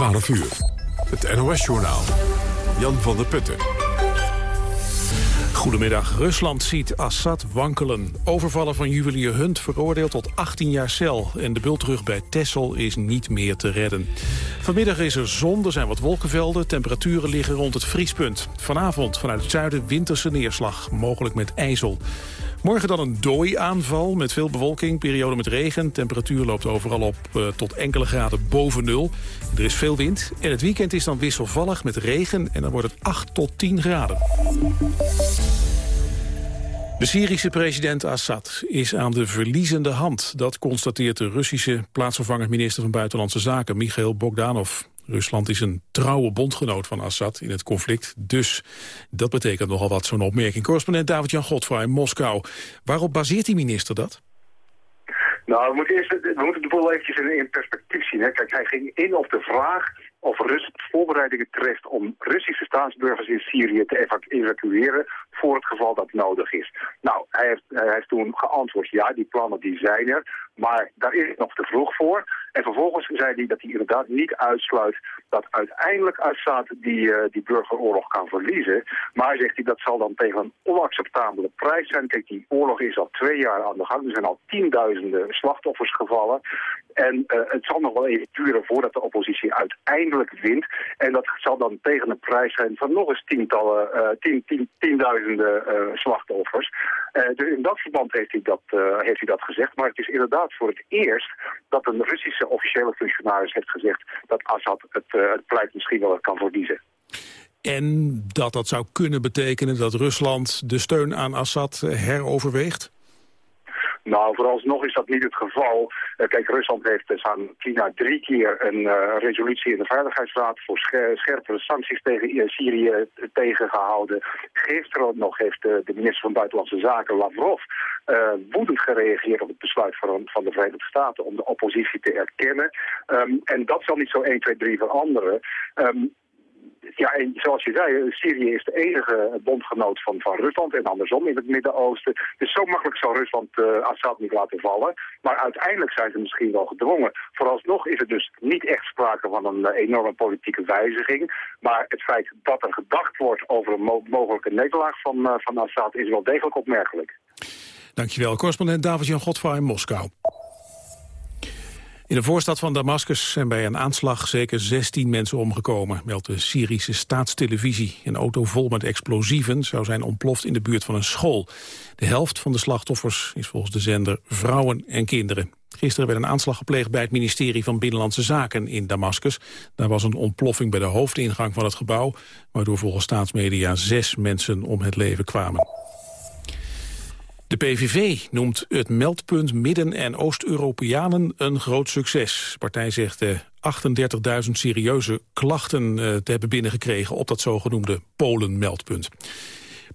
12 uur. Het NOS-journaal. Jan van der Putten. Goedemiddag. Rusland ziet Assad wankelen. Overvallen van juwelier Hunt veroordeeld tot 18 jaar cel. En de bultrug bij Tessel is niet meer te redden. Vanmiddag is er zon, er zijn wat wolkenvelden. Temperaturen liggen rond het vriespunt. Vanavond vanuit het zuiden winterse neerslag, mogelijk met ijzel. Morgen dan een dooi-aanval met veel bewolking, periode met regen. Temperatuur loopt overal op uh, tot enkele graden boven nul. Er is veel wind en het weekend is dan wisselvallig met regen... en dan wordt het 8 tot 10 graden. De Syrische president Assad is aan de verliezende hand. Dat constateert de Russische plaatsvervanger minister van Buitenlandse Zaken, Michail Bogdanov. Rusland is een trouwe bondgenoot van Assad in het conflict. Dus dat betekent nogal wat, zo'n opmerking. Correspondent David-Jan Godfra in Moskou. Waarop baseert die minister dat? Nou, we moeten, eerst, we moeten de boel eventjes in, in perspectief zien. Hè. Kijk, hij ging in op de vraag of Rusland voorbereidingen treft om Russische staatsburgers in Syrië te evacueren voor het geval dat nodig is. Nou, hij heeft, hij heeft toen geantwoord, ja, die plannen die zijn er, maar daar is het nog te vroeg voor. En vervolgens zei hij dat hij inderdaad niet uitsluit dat uiteindelijk Assad die, uh, die burgeroorlog kan verliezen. Maar zegt hij dat zal dan tegen een onacceptabele prijs zijn. Kijk, die oorlog is al twee jaar aan de gang. Er zijn al tienduizenden slachtoffers gevallen. En uh, het zal nog wel even duren voordat de oppositie uiteindelijk wint. En dat zal dan tegen een prijs zijn van nog eens tientallen, tien, tien, tienduizenden slachtoffers. dus in dat verband heeft hij dat, heeft hij dat gezegd. Maar het is inderdaad voor het eerst dat een Russische officiële functionaris heeft gezegd dat Assad het, uh, het pleit misschien wel kan verliezen. En dat dat zou kunnen betekenen dat Rusland de steun aan Assad heroverweegt? Nou, vooralsnog is dat niet het geval. Uh, kijk, Rusland heeft uh, aan China drie keer een uh, resolutie in de Veiligheidsraad voor scher scherpere sancties tegen Syrië tegengehouden. Gisteren nog heeft de minister van Buitenlandse Zaken, Lavrov, woedend gereageerd op het besluit van, van, de Verenigde Staten om de oppositie te erkennen. Um, en dat zal niet zo 1, 2, 3 veranderen. Um, ja, en zoals je zei, Syrië is de enige bondgenoot van, van Rusland en andersom in het Midden-Oosten. Dus zo makkelijk zal Rusland uh, Assad niet laten vallen. Maar uiteindelijk zijn ze misschien wel gedwongen. Vooralsnog is er dus niet echt sprake van een uh, enorme politieke wijziging. Maar het feit dat er gedacht wordt over een mo mogelijke nederlaag van, uh, van Assad is wel degelijk opmerkelijk. Dankjewel, correspondent David-Jan Godfra in Moskou. In de voorstad van Damascus zijn bij een aanslag zeker 16 mensen omgekomen, meldt de Syrische staatstelevisie. Een auto vol met explosieven zou zijn ontploft in de buurt van een school. De helft van de slachtoffers is volgens de zender vrouwen en kinderen. Gisteren werd een aanslag gepleegd bij het ministerie van Binnenlandse Zaken in Damascus. Daar was een ontploffing bij de hoofdingang van het gebouw, waardoor volgens staatsmedia zes mensen om het leven kwamen. De PVV noemt het meldpunt Midden- en Oost-Europeanen een groot succes. De partij zegt 38.000 serieuze klachten te hebben binnengekregen op dat zogenoemde Polen-meldpunt.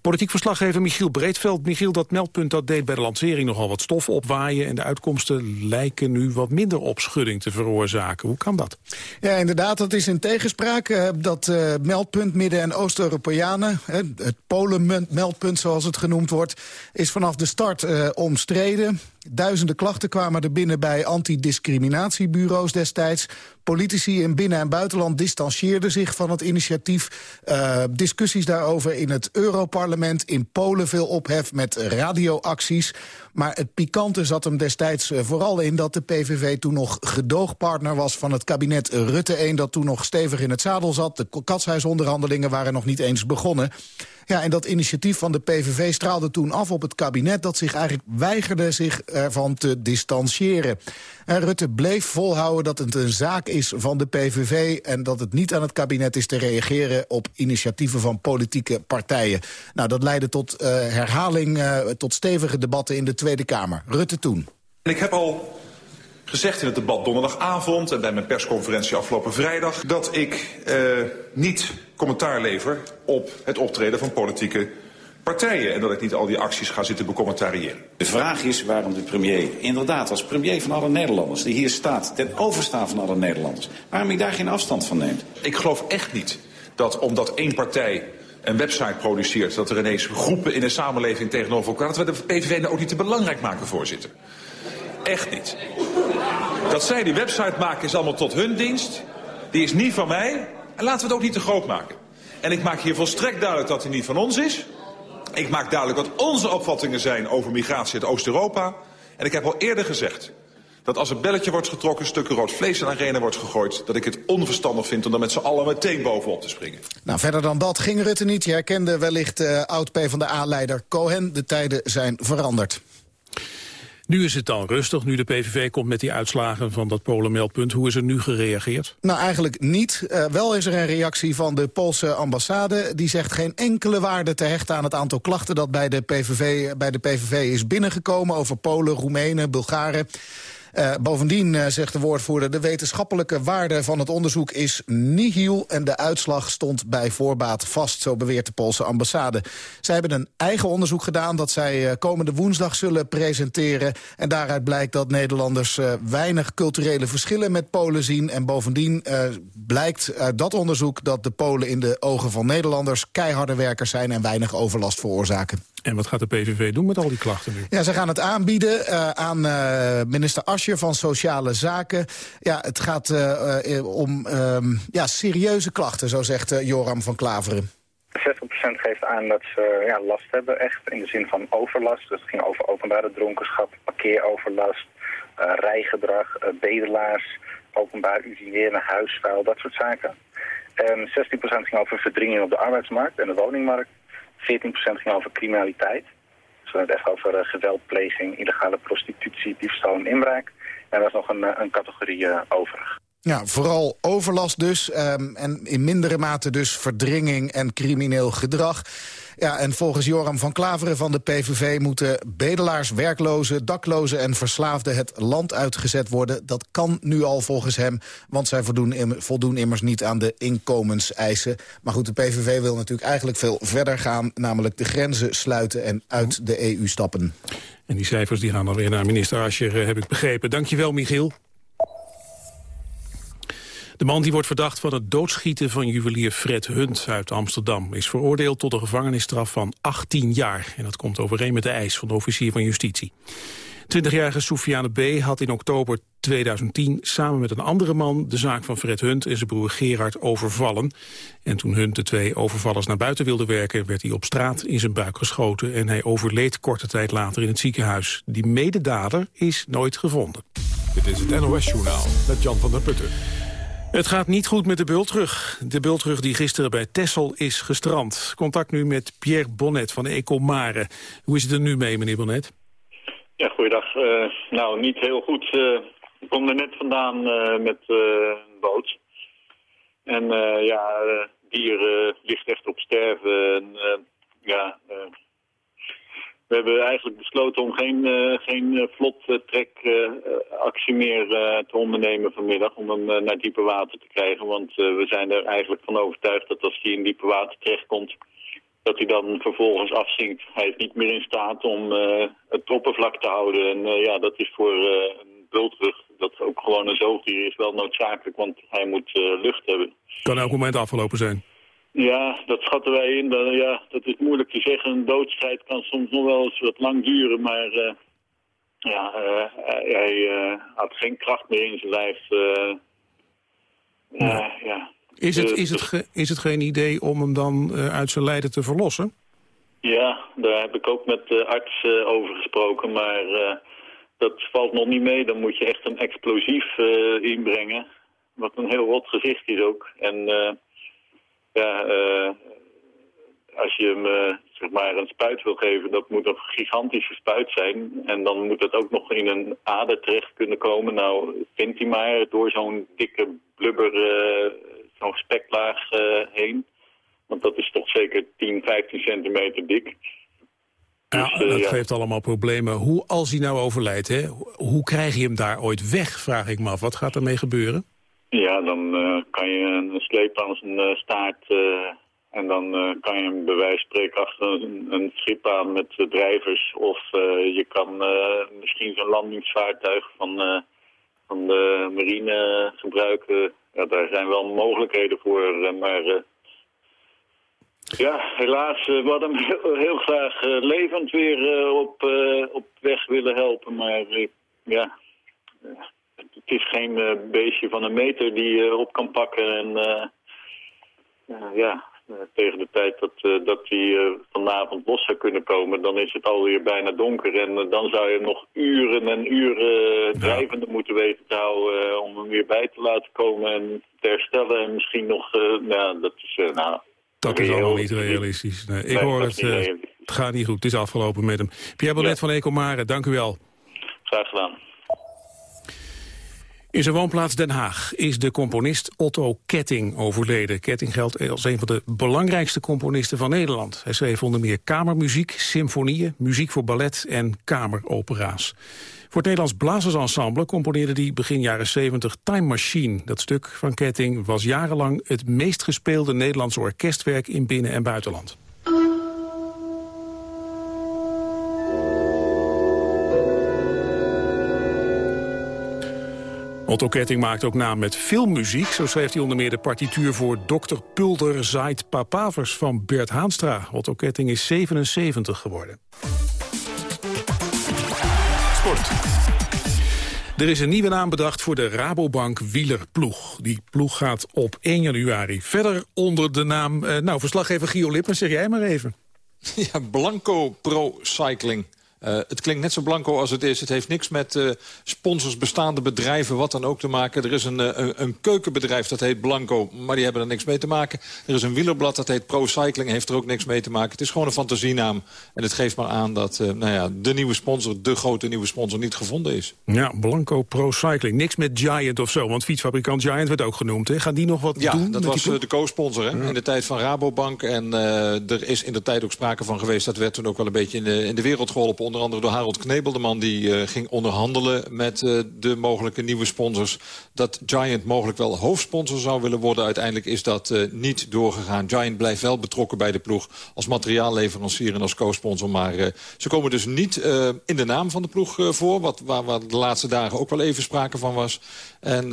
Politiek verslaggever Michiel Breedveld. Michiel, dat meldpunt dat deed bij de lancering nogal wat stof opwaaien... en de uitkomsten lijken nu wat minder opschudding te veroorzaken. Hoe kan dat? Ja, inderdaad, dat is in tegenspraak. Uh, dat uh, meldpunt Midden- en Oost-Europeanen, uh, het Polen-meldpunt zoals het genoemd wordt... is vanaf de start omstreden. Duizenden klachten kwamen er binnen bij antidiscriminatiebureaus destijds. Politici in binnen- en buitenland distancieerden zich van het initiatief. Uh, discussies daarover in het Europarlement. In Polen veel ophef met radioacties. Maar het pikante zat hem destijds vooral in dat de PVV toen nog gedoogpartner was van het kabinet Rutte 1... dat toen nog stevig in het zadel zat. De katshuisonderhandelingen waren nog niet eens begonnen. Ja, en dat initiatief van de PVV straalde toen af op het kabinet... dat zich eigenlijk weigerde zich ervan te distancieren. En Rutte bleef volhouden dat het een zaak is van de PVV... en dat het niet aan het kabinet is te reageren op initiatieven van politieke partijen. Nou, dat leidde tot uh, herhaling, uh, tot stevige debatten in de Tweede Kamer. Rutte toen. Ik heb al gezegd in het debat donderdagavond en bij mijn persconferentie afgelopen vrijdag... dat ik uh, niet commentaar lever op het optreden van politieke partijen... en dat ik niet al die acties ga zitten becommentariëren. De vraag is waarom de premier, inderdaad als premier van alle Nederlanders... die hier staat, ten overstaan van alle Nederlanders... waarom hij daar geen afstand van neemt. Ik geloof echt niet dat omdat één partij een website produceert... dat er ineens groepen in de samenleving tegenover elkaar... dat we de PVV nou ook niet te belangrijk maken, voorzitter. Echt niet. Dat zij die website maken is allemaal tot hun dienst... Die is niet van mij en laten we het ook niet te groot maken. En ik maak hier volstrekt duidelijk dat hij niet van ons is. Ik maak duidelijk wat onze opvattingen zijn over migratie uit Oost-Europa. En ik heb al eerder gezegd dat als een belletje wordt getrokken... stukken rood vlees in de arena wordt gegooid... dat ik het onverstandig vind om daar met z'n allen meteen bovenop te springen. Nou, verder dan dat ging Rutte niet. Je herkende wellicht uh, oud-PVDA-leider Cohen. De tijden zijn veranderd. Nu is het dan rustig, nu de PVV komt met die uitslagen van dat Polenmeldpunt. Hoe is er nu gereageerd? Nou, eigenlijk niet. Uh, wel is er een reactie van de Poolse ambassade. Die zegt geen enkele waarde te hechten aan het aantal klachten... dat bij de PVV, bij de PVV is binnengekomen over Polen, Roemenen, Bulgaren. Uh, bovendien, uh, zegt de woordvoerder, de wetenschappelijke waarde van het onderzoek is nihil en de uitslag stond bij voorbaat vast, zo beweert de Poolse ambassade. Zij hebben een eigen onderzoek gedaan dat zij uh, komende woensdag zullen presenteren. En daaruit blijkt dat Nederlanders weinig culturele verschillen met Polen zien. En bovendien blijkt uit dat onderzoek dat de Polen in de ogen van Nederlanders keiharde werkers zijn en weinig overlast veroorzaken. En wat gaat de PVV doen met al die klachten nu? Ja, ze gaan het aanbieden uh, aan uh, minister Asje van Sociale Zaken. Ja, het gaat uh, om um, ja, serieuze klachten, zo zegt Joram van Klaveren. 60% geeft aan dat ze ja, last hebben, echt in de zin van overlast. Dus het ging over openbare dronkenschap, parkeeroverlast, rijgedrag, bedelaars, openbaar urineren, huisvuil, dat soort zaken. En 16% ging over verdringing op de arbeidsmarkt en de woningmarkt. 14% ging over criminaliteit. Dus hebben het echt over uh, geweldpleging, illegale prostitutie, diefstal en inbraak. En er is nog een, eh, een categorie uh, overig. Ja, vooral overlast dus. Um, en in mindere mate dus verdringing en crimineel gedrag. Ja, en volgens Joram van Klaveren van de PVV moeten bedelaars, werklozen, daklozen en verslaafden het land uitgezet worden. Dat kan nu al volgens hem, want zij voldoen, immers niet aan de inkomenseisen. Maar goed, de PVV wil natuurlijk eigenlijk veel verder gaan, namelijk de grenzen sluiten en uit de EU stappen. En die cijfers die gaan dan weer naar minister Ascher, eh, heb ik begrepen. Dankjewel, Michiel. De man die wordt verdacht van het doodschieten van juwelier Fred Hunt uit Amsterdam... is veroordeeld tot een gevangenisstraf van 18 jaar. En dat komt overeen met de eis van de officier van justitie. 20-jarige Soufiane B. had in oktober 2010 samen met een andere man de zaak van Fred Hunt en zijn broer Gerard overvallen. En toen Hunt de twee overvallers naar buiten wilde werken, werd hij op straat in zijn buik geschoten en hij overleed korte tijd later in het ziekenhuis. Die mededader is nooit gevonden. Dit is het NOS Journaal met Jan van der Putten. Het gaat niet goed met de bultrug. De bultrug die gisteren bij Tessel is gestrand. Contact nu met Pierre Bonnet van Ecomare. Hoe is het er nu mee, meneer Bonnet? Ja, goeiedag. Uh, nou, niet heel goed. Uh, ik kom er net vandaan uh, met een boot. En ja, dier ligt echt op sterven. En, ja, we hebben eigenlijk besloten om geen, uh, geen uh, vlot uh, trekactie meer te ondernemen vanmiddag om hem naar diepe water te krijgen. Want we zijn er eigenlijk van overtuigd dat als hij in diepe water terechtkomt, dat hij dan vervolgens afzinkt. Hij is niet meer in staat om het oppervlak te houden. En ja, dat is voor een bultrug, dat ook gewoon een zoogdier is, wel noodzakelijk, want hij moet lucht hebben. Kan elk moment afgelopen zijn? Ja, dat schatten wij in. Dat, ja, dat is moeilijk te zeggen. Een doodstrijd kan soms nog wel eens wat lang duren, maar uh, ja, uh, hij uh, had geen kracht meer in zijn lijf. ja. ja. Is, het, is, het is het geen idee om hem dan uit zijn lijden te verlossen? Ja, daar heb ik ook met de arts over gesproken, maar dat valt nog niet mee. Dan moet je echt een explosief inbrengen, wat een heel rot gezicht is ook. En ja, uh, als je hem uh, zeg maar een spuit wil geven, dat moet een gigantische spuit zijn. En dan moet het ook nog in een ader terecht kunnen komen. Nou, vindt hij maar door zo'n dikke blubber, uh, zo'n speklaag heen. Want dat is toch zeker 10, 15 centimeter dik. Ja, dus, dat ja. geeft allemaal problemen. Hoe, als hij nou overlijdt, hè, hoe krijg je hem daar ooit weg, vraag ik me af. Wat gaat ermee gebeuren? Ja, dan uh, kan je een sleep aan zijn uh, staart uh, en dan kan je hem bij spreken achter een, schip aan met drijvers. Of je kan misschien zo'n landingsvaartuig van, van de marine gebruiken. Ja, daar zijn wel mogelijkheden voor, maar... ja, helaas, we hadden hem heel, heel graag levend weer op, op weg willen helpen, maar ja, het is geen beestje van een meter die je op kan pakken en ja, tegen de tijd dat, uh, dat die vanavond los zou kunnen komen, dan is het alweer bijna donker. En dan zou je nog uren en uren drijvende moeten weten te houden om hem weer bij te laten komen en te herstellen. En misschien nog, nou, dat is, nou, dat is allemaal niet realistisch. Nee, ik hoor het, het gaat niet goed. Het is afgelopen met hem. Pierre Bonnet ja. van Ecomare, dank u wel. Graag gedaan. In zijn woonplaats Den Haag is de componist Otto Ketting overleden. Ketting geldt als een van de belangrijkste componisten van Nederland. Hij schreef onder meer kamermuziek, symfonieën, muziek voor ballet en kameropera's. Voor het Nederlands Blazersensemble componeerde hij begin jaren 70 Time Machine. Dat stuk van Ketting was jarenlang het meest gespeelde Nederlandse orkestwerk in binnen- en buitenland. Otto Ketting maakt ook naam met filmmuziek. Zo schreef hij onder meer de partituur voor Dr. Pulder zaait papavers van Bert Haanstra. Otto Ketting is 77 geworden. Sport. Er is een nieuwe naam bedacht voor de Rabobank wielerploeg. Die ploeg gaat op 1 januari verder onder de naam... Eh, nou, verslaggever Gio Lippen, zeg jij maar even. Ja, Blanco Pro Cycling. Uh, het klinkt net zo blanco als het is. Het heeft niks met uh, sponsors, bestaande bedrijven, wat dan ook te maken. Er is een, uh, een, keukenbedrijf dat heet Blanco, maar die hebben er niks mee te maken. Er is een wielerblad dat heet Pro Cycling, heeft er ook niks mee te maken. Het is gewoon een fantasienaam. En het geeft maar aan dat nou ja, de nieuwe sponsor, de grote nieuwe sponsor, niet gevonden is. Ja, Blanco Pro Cycling. Niks met Giant of zo, want fietsfabrikant Giant werd ook genoemd. Hè? Gaan die nog wat ja, doen? dat was de co-sponsor ja. in de tijd van Rabobank. En er is in de tijd ook sprake van geweest. Dat werd toen ook wel een beetje in de, in de wereld geholpen onder andere door Harold Knebel, de man die uh, ging onderhandelen met uh, de mogelijke nieuwe sponsors. Dat Giant mogelijk wel hoofdsponsor zou willen worden. Uiteindelijk is dat uh, niet doorgegaan. Giant blijft wel betrokken bij de ploeg als materiaalleverancier en als co-sponsor. Maar ze komen dus niet in de naam van de ploeg voor. Wat, waar, waar, de laatste dagen ook wel even sprake van was. En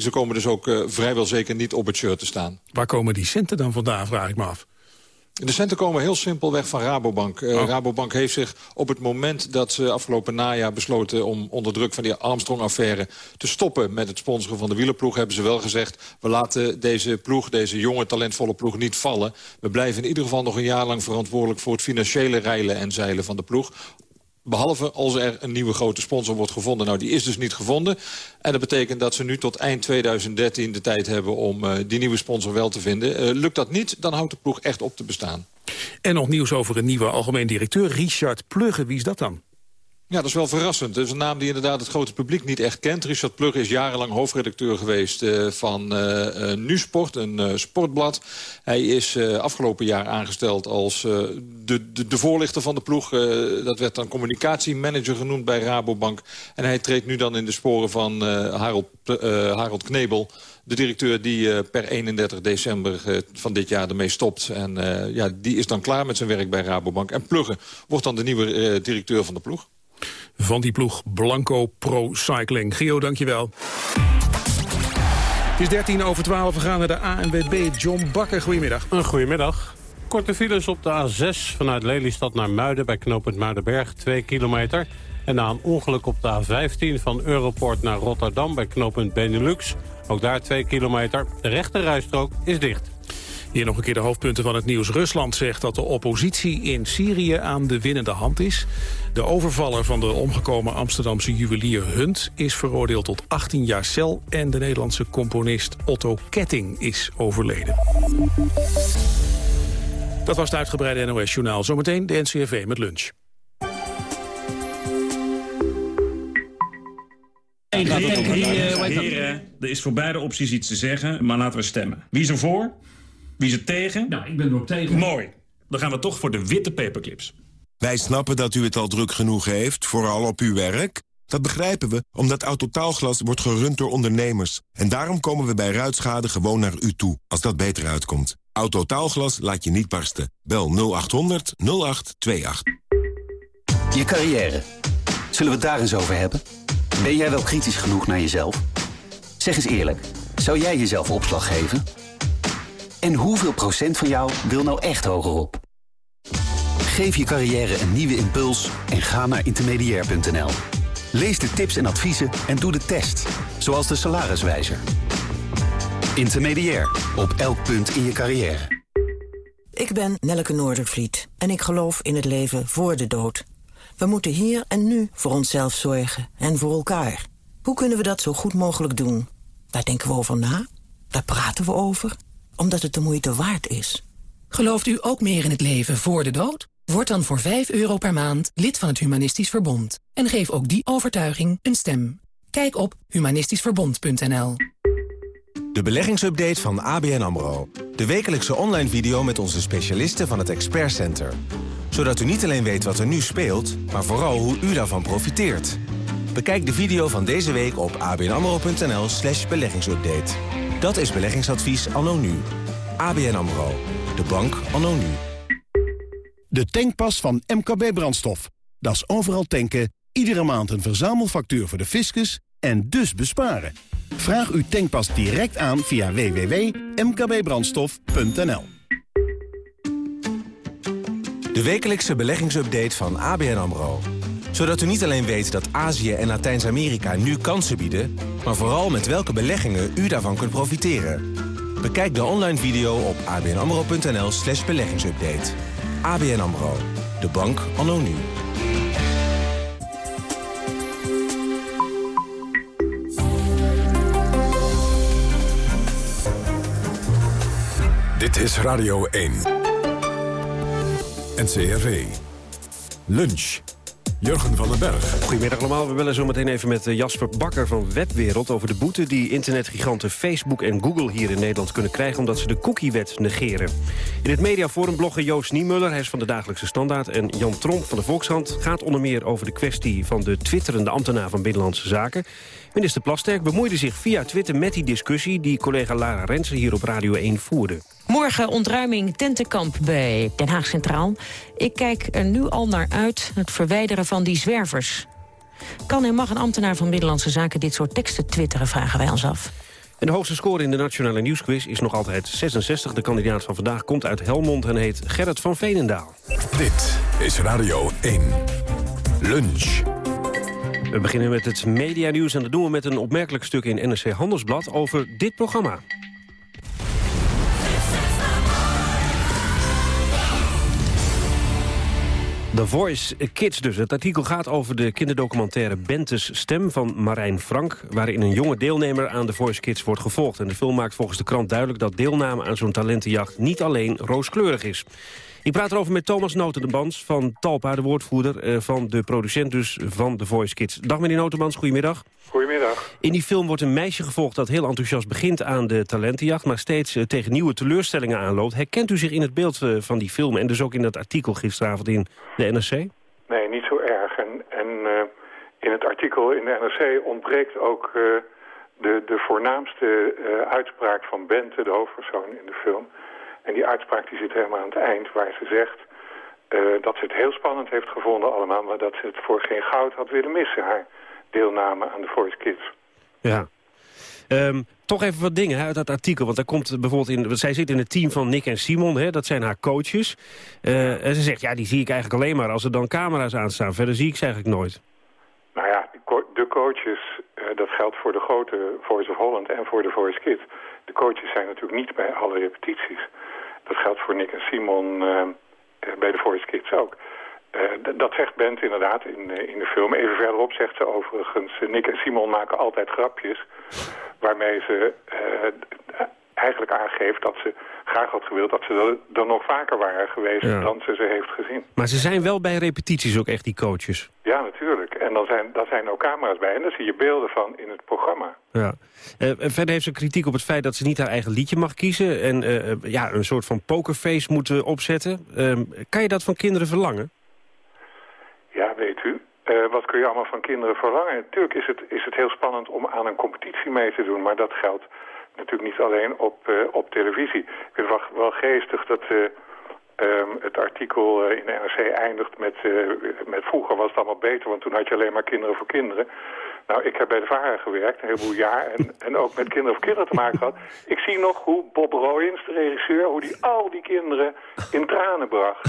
ze komen dus ook vrijwel zeker niet op het shirt te staan. Waar komen die centen dan vandaan, vraag ik me af. De centen komen heel simpel weg van Rabobank. Uh, oh. Rabobank heeft zich op het moment dat ze afgelopen najaar besloten... om onder druk van die Armstrong-affaire te stoppen met het sponsoren van de wielerploeg... hebben ze wel gezegd, we laten deze ploeg, deze jonge talentvolle ploeg niet vallen. We blijven in ieder geval nog een jaar lang verantwoordelijk... voor het financiële reilen en zeilen van de ploeg. Behalve als er een nieuwe grote sponsor wordt gevonden. Nou, die is dus niet gevonden. En dat betekent dat ze nu tot eind 2013 de tijd hebben om uh, die nieuwe sponsor wel te vinden. Uh, lukt dat niet, dan houdt de ploeg echt op te bestaan. En nog nieuws over een nieuwe algemeen directeur, Richard Plugge. Wie is dat dan? Ja, dat is wel verrassend. Dat is een naam die inderdaad het grote publiek niet echt kent. Richard Plug is jarenlang hoofdredacteur geweest uh, van uh, uh, NuSport, een sportblad. Hij is afgelopen jaar aangesteld als de, de, de, voorlichter van de ploeg. dat werd dan communicatiemanager genoemd bij Rabobank. En hij treedt nu dan in de sporen van Harold, Harold Knebel de directeur die per 31 december van dit jaar ermee stopt. En ja, die is dan klaar met zijn werk bij Rabobank. En Plugge wordt dan de nieuwe directeur van de ploeg van die ploeg Blanco Pro Cycling. Gio, dankjewel. Het is 13 over 12, we gaan naar de ANWB. John Bakker, goedemiddag. Een goedemiddag. Korte files op de A6 vanuit Lelystad naar Muiden... bij knooppunt Muidenberg, 2 kilometer. En na een ongeluk op de A15 van Europort naar Rotterdam... bij knooppunt Benelux, ook daar 2 kilometer. De rechte rijstrook is dicht. Hier nog een keer de hoofdpunten van het nieuws. Rusland zegt dat de oppositie in Syrië aan de winnende hand is. De overvaller van de omgekomen Amsterdamse juwelier Hunt... is veroordeeld tot 18 jaar cel. En de Nederlandse componist Otto Ketting is overleden. Dat was het uitgebreide NOS-journaal. Zometeen de NCRV met lunch. Heren, er is voor beide opties iets te zeggen, maar laten we stemmen. Wie is er voor? Wie is er tegen? Nou, ik ben er ook tegen. Mooi. Dan gaan we toch voor de witte paperclips. Wij snappen dat u het al druk genoeg heeft, vooral op uw werk. Dat begrijpen we, omdat Autotaalglas wordt gerund door ondernemers. En daarom komen we bij ruitschade gewoon naar u toe, als dat beter uitkomt. Autotaalglas laat je niet barsten. Bel 0800 0828. Je carrière. Zullen we het daar eens over hebben? Ben jij wel kritisch genoeg naar jezelf? Zeg eens eerlijk, zou jij jezelf opslag geven? En hoeveel procent van jou wil nou echt hogerop? Geef je carrière een nieuwe impuls en ga naar intermediair.nl. Lees de tips en adviezen en doe de test, zoals de salariswijzer. Intermediair, op elk punt in je carrière. Ik ben Nelleke Noordervliet en ik geloof in het leven voor de dood. We moeten hier en nu voor onszelf zorgen en voor elkaar. Hoe kunnen we dat zo goed mogelijk doen? Daar denken we over na, daar praten we over, omdat het de moeite waard is. Gelooft u ook meer in het leven voor de dood? Word dan voor 5 euro per maand lid van het Humanistisch Verbond. En geef ook die overtuiging een stem. Kijk op humanistischverbond.nl De beleggingsupdate van ABN AMRO. De wekelijkse online video met onze specialisten van het Expert Center. Zodat u niet alleen weet wat er nu speelt, maar vooral hoe u daarvan profiteert. Bekijk de video van deze week op abnamro.nl slash beleggingsupdate. Dat is beleggingsadvies anno nu. ABN AMRO. De bank anno nu. De tankpas van MKB Brandstof. Dat is overal tanken, iedere maand een verzamelfactuur voor de fiscus en dus besparen. Vraag uw tankpas direct aan via www.mkbbrandstof.nl De wekelijkse beleggingsupdate van ABN AMRO. Zodat u niet alleen weet dat Azië en Latijns-Amerika nu kansen bieden... maar vooral met welke beleggingen u daarvan kunt profiteren. Bekijk de online video op abnamro.nl slash beleggingsupdate. ABN AMRO. De bank anno nu. Dit is Radio 1. NCRV. Lunch. Jurgen van den Berg. Goedemiddag allemaal. We bellen zo meteen even met eh, Jasper Bakker van Webwereld... over de boete die internetgiganten Facebook en Google hier in Nederland kunnen krijgen... omdat ze de cookiewet negeren. In het mediaforum bloggen Joost Niemuller, hij is van de Dagelijkse Standaard... en Jan Tromp van de Volkshand gaat onder meer over de kwestie... van de twitterende ambtenaar van Binnenlandse Zaken. Minister Plasterk bemoeide zich via Twitter met die discussie... die collega Lara Rensen hier op Radio 1 voerde. Morgen ontruiming tentenkamp bij Den Haag Centraal. Ik kijk er nu al naar uit, het verwijderen van die zwervers. Kan en mag een ambtenaar van Binnenlandse Zaken dit soort teksten twitteren, vragen wij ons af. En de hoogste score in de Nationale Nieuwsquiz is nog altijd 66. De kandidaat van vandaag komt uit Helmond en heet Gerrit van Veenendaal. Dit is Radio 1. Lunch. We beginnen met het medianieuws en dat doen we met een opmerkelijk stuk in NRC Handelsblad over dit programma. The Voice Kids dus. Het artikel gaat over de kinderdocumentaire Bentes Stem van Marijn Frank... waarin een jonge deelnemer aan The Voice Kids wordt gevolgd. En de film maakt volgens de krant duidelijk dat deelname aan zo'n talentenjacht... niet alleen rooskleurig is. Ik praat erover met Thomas Notenbans van Talpa, de woordvoerder... Eh, van de producent dus van The Voice Kids. Dag meneer Notenbans, goedemiddag. Goedemiddag. In die film wordt een meisje gevolgd dat heel enthousiast begint aan de talentenjacht... maar steeds eh, tegen nieuwe teleurstellingen aanloopt. Herkent u zich in het beeld eh, van die film en dus ook in dat artikel gisteravond in de NRC? Nee, niet zo erg. En, en in het artikel in de NRC ontbreekt ook de, de voornaamste uitspraak van Bente, de hoofdpersoon in de film... En die uitspraak die zit helemaal aan het eind, waar ze zegt... Uh, dat ze het heel spannend heeft gevonden allemaal... maar dat ze het voor geen goud had willen missen, haar deelname aan de Voice Kids. Ja. Um, toch even wat dingen hè, uit dat artikel. Want daar komt bijvoorbeeld in. Zij zit in het team van Nick en Simon, hè, dat zijn haar coaches. Uh, en ze zegt, ja, die zie ik eigenlijk alleen maar als er dan camera's aanstaan. Verder zie ik ze eigenlijk nooit. Nou ja, de coaches, uh, dat geldt voor de grote Voice of Holland en voor de Voice Kids. De coaches zijn natuurlijk niet bij alle repetities. Dat geldt voor Nick en Simon uh, bij de Voice Kids ook. Uh, dat zegt Bent inderdaad in, in de film. Even verderop zegt ze overigens... Nick en Simon maken altijd grapjes... waarmee ze eigenlijk aangeeft dat ze graag had gewild... dat ze er, nog vaker waren geweest ja. dan ze ze heeft gezien. Maar ze zijn wel bij repetities ook echt die coaches? Ja, natuurlijk. En dan zijn, daar zijn ook camera's bij. En daar zie je beelden van in het programma. Ja. Uh, verder heeft ze kritiek op het feit dat ze niet haar eigen liedje mag kiezen... en uh, ja, een soort van pokerface moet opzetten. Uh, kan je dat van kinderen verlangen? Ja, weet u. wat kun je allemaal van kinderen verlangen? Natuurlijk is het, is het heel spannend om aan een competitie mee te doen... maar dat geldt natuurlijk niet alleen op, op televisie. Ik vind het wel, geestig dat... Um, het artikel uh, in de NRC eindigt met, met vroeger was het allemaal beter, want toen had je alleen maar kinderen voor kinderen. Nou, ik heb bij de VARA gewerkt, een heleboel jaar, en, en ook met kinderen voor kinderen te maken gehad. Ik zie nog hoe Bob Royens, de regisseur, hoe die al die kinderen in tranen bracht.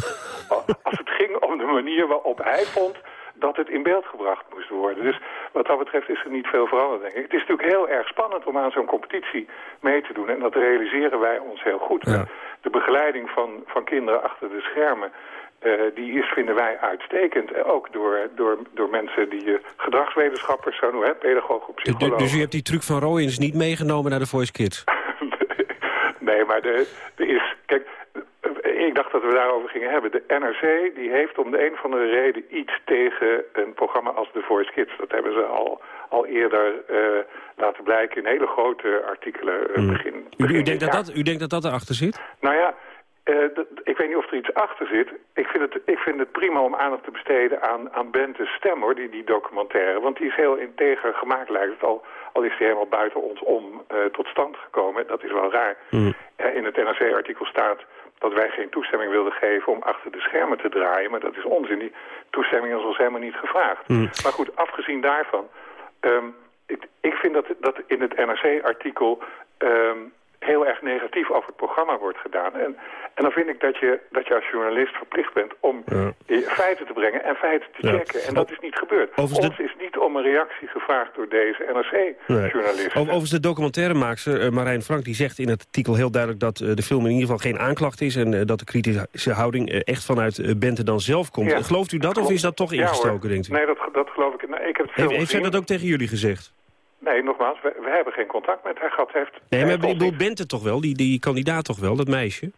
Als het ging om de manier waarop hij vond dat het in beeld gebracht moest worden. Dus wat dat betreft is er niet veel veranderd, denk ik. Het is natuurlijk heel erg spannend om aan zo'n competitie mee te doen. En dat realiseren wij ons heel goed. De begeleiding van, van kinderen achter de schermen... Uh, die is, vinden wij uitstekend. Ook door, door, door mensen die uh, gedragswetenschappers zo noemen, pedagogen, psychologen. Dus, dus u hebt die truc van Royens niet meegenomen naar de Voice Kids? nee, maar er is... Kijk, ik dacht dat we daarover gingen hebben. De NRC die heeft om de een of andere reden iets tegen een programma als The Voice Kids. Dat hebben ze al, al eerder laten blijken in hele grote artikelen mm. begin, begin u, denkt dat dat, u denkt dat dat erachter zit? Nou ja, uh, ik weet niet of er iets achter zit. Ik vind het, ik vind het prima om aandacht te besteden aan, aan Bente's stem, hoor, die, die documentaire. Want die is heel integer gemaakt, lijkt het al. Al is die helemaal buiten ons om uh, tot stand gekomen. Dat is wel raar. Mm. Uh, in het NRC-artikel staat dat wij geen toestemming wilden geven om achter de schermen te draaien. Maar dat is onzin. Die toestemming is ons helemaal niet gevraagd. Mm. Maar goed, afgezien daarvan... Um, ik, ik vind dat, dat in het NRC-artikel... Um, heel erg negatief over het programma wordt gedaan. En, en dan vind ik dat je, dat je als journalist verplicht bent om feiten te brengen en feiten te checken. En dat is niet gebeurd. Overigens Ons is niet om een reactie gevraagd door deze NRC-journalisten. Nee. Overigens de documentairemaakster uh, Marijn Frank die zegt in het artikel heel duidelijk dat uh, de film in ieder geval geen aanklacht is... en uh, dat de kritische houding echt vanuit Bente dan zelf komt. Gelooft u dat of is dat toch ingestoken, denkt u? Nee, dat, dat geloof ik. Nee, ik heb het heeft, heeft zij dat ook tegen jullie gezegd? Nee, nogmaals, we, we, hebben geen contact met haar gehad. Heeft, nee, maar ik bedoel, Bente toch wel, die, die kandidaat toch wel, dat meisje?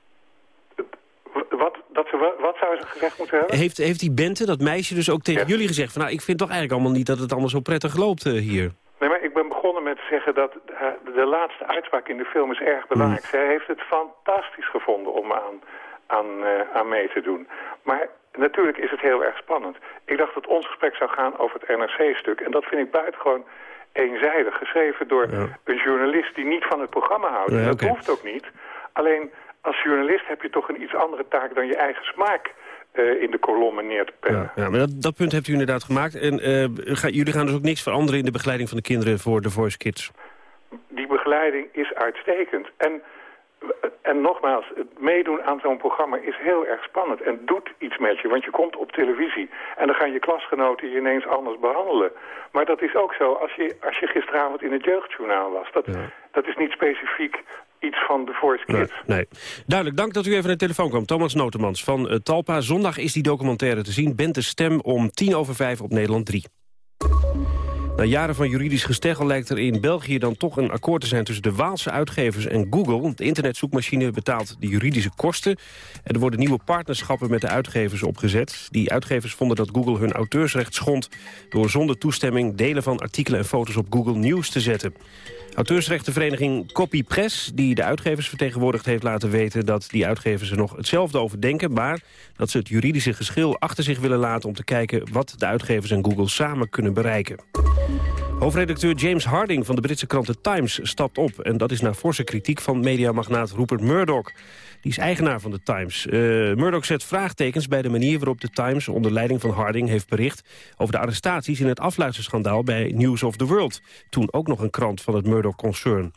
Wat, dat ze, wat zou ze gezegd moeten hebben? Heeft, heeft die Bente, dat meisje, dus ook tegen jullie gezegd... van nou, ik vind toch eigenlijk allemaal niet dat het allemaal zo prettig loopt uh, hier? Nee, maar ik ben begonnen met te zeggen dat uh, de laatste uitspraak in de film is erg belangrijk. Mm. Zij heeft het fantastisch gevonden om aan, aan, uh, aan mee te doen. Maar natuurlijk is het heel erg spannend. Ik dacht dat ons gesprek zou gaan over het NRC-stuk. En dat vind ik buitengewoon eenzijdig. Geschreven door een journalist die niet van het programma houdt. Ja, dat hoeft ook niet. Alleen als journalist heb je toch een iets andere taak dan je eigen smaak uh, in de kolommen neer te pennen. Ja, ja, maar dat, dat, punt hebt u inderdaad gemaakt. En uh, ga, jullie gaan dus ook niks veranderen in de begeleiding van de kinderen voor de Voice Kids? Die begeleiding is uitstekend. En en nogmaals, het meedoen aan zo'n programma is heel erg spannend en doet iets met je. Want je komt op televisie en dan gaan je klasgenoten je ineens anders behandelen. Maar dat is ook zo als je, als je gisteravond in het jeugdjournaal was. Dat, dat is niet specifiek iets van de Voice Kids. Nee, nee, Duidelijk, dank dat u even naar de telefoon kwam. Thomas Notemans van uh, Talpa. Zondag is die documentaire te zien. Bent de stem om tien over vijf op Nederland 3. Na jaren van juridisch gesteggel lijkt er in België dan toch een akkoord te zijn... tussen de Waalse uitgevers en Google. De internetzoekmachine betaalt de juridische kosten. En er worden nieuwe partnerschappen met de uitgevers opgezet. Die uitgevers vonden dat Google hun auteursrecht schond... door zonder toestemming delen van artikelen en foto's op Google News te zetten. Auteursrechtenvereniging CopyPress, die de uitgevers vertegenwoordigd heeft laten weten dat die uitgevers er nog hetzelfde over denken, maar dat ze het juridische geschil achter zich willen laten om te kijken wat de uitgevers en Google samen kunnen bereiken. Hoofdredacteur James Harding van de Britse krant The Times stapt op. En dat is na forse kritiek van mediamagnaat Rupert Murdoch. Die is eigenaar van The Times. Uh, Murdoch zet vraagtekens bij de manier waarop The Times... onder leiding van Harding heeft bericht... over de arrestaties in het afluisterschandaal bij News of the World. Toen ook nog een krant van het Murdoch-concern.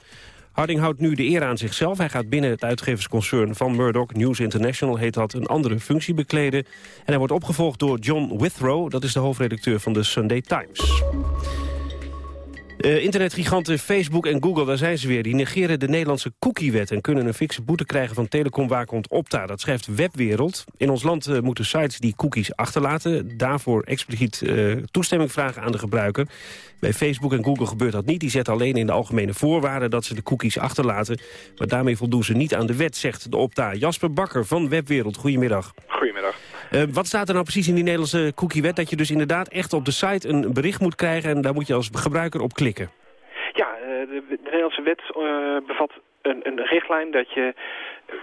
Harding houdt nu de eer aan zichzelf. Hij gaat binnen het uitgeversconcern van Murdoch, News International heet dat, een andere functie bekleden. En hij wordt opgevolgd door John Withrow, dat is de hoofdredacteur van de Sunday Times. Uh, internetgiganten Facebook en Google, daar zijn ze weer. Die negeren de Nederlandse cookiewet... en kunnen een fikse boete krijgen van telecomwaakhond Opta. Dat schrijft Webwereld. In ons land uh, moeten sites die cookies achterlaten... daarvoor expliciet uh, toestemming vragen aan de gebruiker. Bij Facebook en Google gebeurt dat niet. Die zetten alleen in de algemene voorwaarden dat ze de cookies achterlaten. Maar daarmee voldoen ze niet aan de wet, zegt de Opta. Jasper Bakker van Webwereld, goedemiddag. Goedemiddag. Uh, wat staat er nou precies in die Nederlandse cookiewet? Dat je dus inderdaad echt op de site een bericht moet krijgen... en daar moet je als gebruiker op klikken. Ja, uh, de, de, Nederlandse wet uh, bevat een, een richtlijn dat je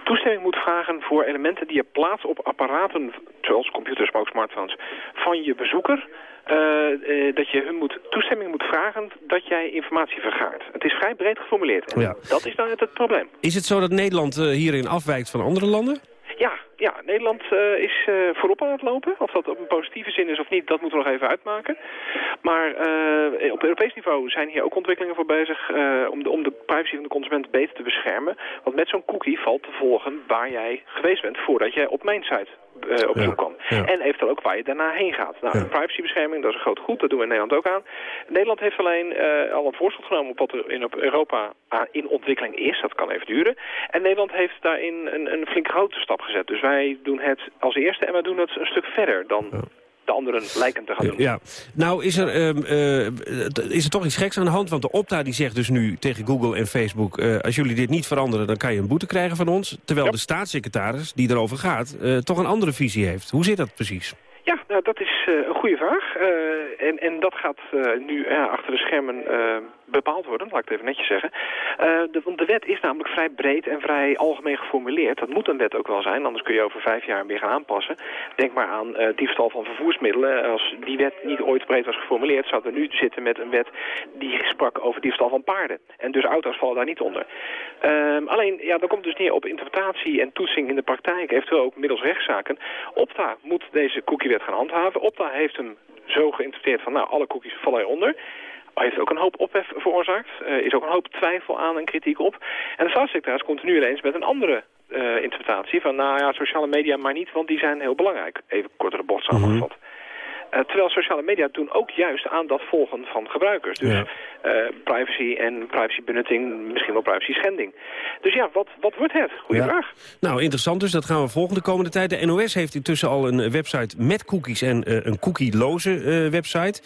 toestemming moet vragen voor elementen die je plaatst op apparaten, zoals computers, maar ook smartphones, van je bezoeker. Uh, uh, dat je hun moet, toestemming moet vragen dat jij informatie vergaart. Het is vrij breed geformuleerd. En ja. dat is dan het, het, probleem. Is het zo dat Nederland uh, hierin afwijkt van andere landen? Ja, ja, Nederland uh, is uh, voorop aan het lopen. Of dat op een positieve zin is of niet, dat moeten we nog even uitmaken. Maar uh, op Europees niveau zijn hier ook ontwikkelingen voor bezig... om, de, om de privacy van de consument beter te beschermen. Want met zo'n cookie valt te volgen waar jij geweest bent... voordat jij op mijn site op zoek kan. En eventueel ook waar je daarna heen gaat. Nou, privacybescherming, dat is een groot goed, dat doen we in Nederland ook aan. Nederland heeft alleen al een voorschot genomen op wat er in op Europa in ontwikkeling is. Dat kan even duren. En Nederland heeft daarin een, een flink grote stap gezet. Dus wij doen het als eerste en wij doen het een stuk verder dan de anderen lijken te gaan doen. Ja. Nou, is er, um, uh, is er toch iets geks aan de hand? Want de Opta die zegt dus nu tegen Google en Facebook... Uh, als jullie dit niet veranderen, dan kan je een boete krijgen van ons. Terwijl de staatssecretaris, die erover gaat, uh, toch een andere visie heeft. Hoe zit dat precies? Ja, nou, dat is een goede vraag. En, en dat gaat nu achter de schermen bepaald worden, laat ik het even netjes zeggen. de, want de wet is namelijk vrij breed en vrij algemeen geformuleerd. Dat moet een wet ook wel zijn, anders kun je over vijf jaar weer gaan aanpassen. Denk maar aan diefstal van vervoersmiddelen. Als die wet niet ooit breed was geformuleerd, zouden we nu zitten met een wet die sprak over diefstal van paarden. En dus auto's vallen daar niet onder. Ehm, alleen, ja, dan komt het dus neer op interpretatie en toetsing in de praktijk, eventueel ook middels rechtszaken. Opta moet deze cookie gaan handhaven. Opta heeft hem zo geïnterpreteerd van, nou, alle cookies vallen eronder. Heeft ook een hoop ophef veroorzaakt. Er uh, is ook een hoop twijfel aan en kritiek op. En de staatssecretaris komt nu ineens met een andere uh, interpretatie van, nou ja, sociale media maar niet, want die zijn heel belangrijk. Even kortere bocht samengevat. Terwijl sociale media doen ook juist aan dat volgen van gebruikers. Dus ja. uh, privacy en privacybenutting, misschien wel privacy schending. Dus ja, wat, wat wordt het? Goeie ja. vraag. Nou, interessant dus. Dat gaan we volgen de komende tijd. De NOS heeft intussen al een website met cookies en een cookieloze website.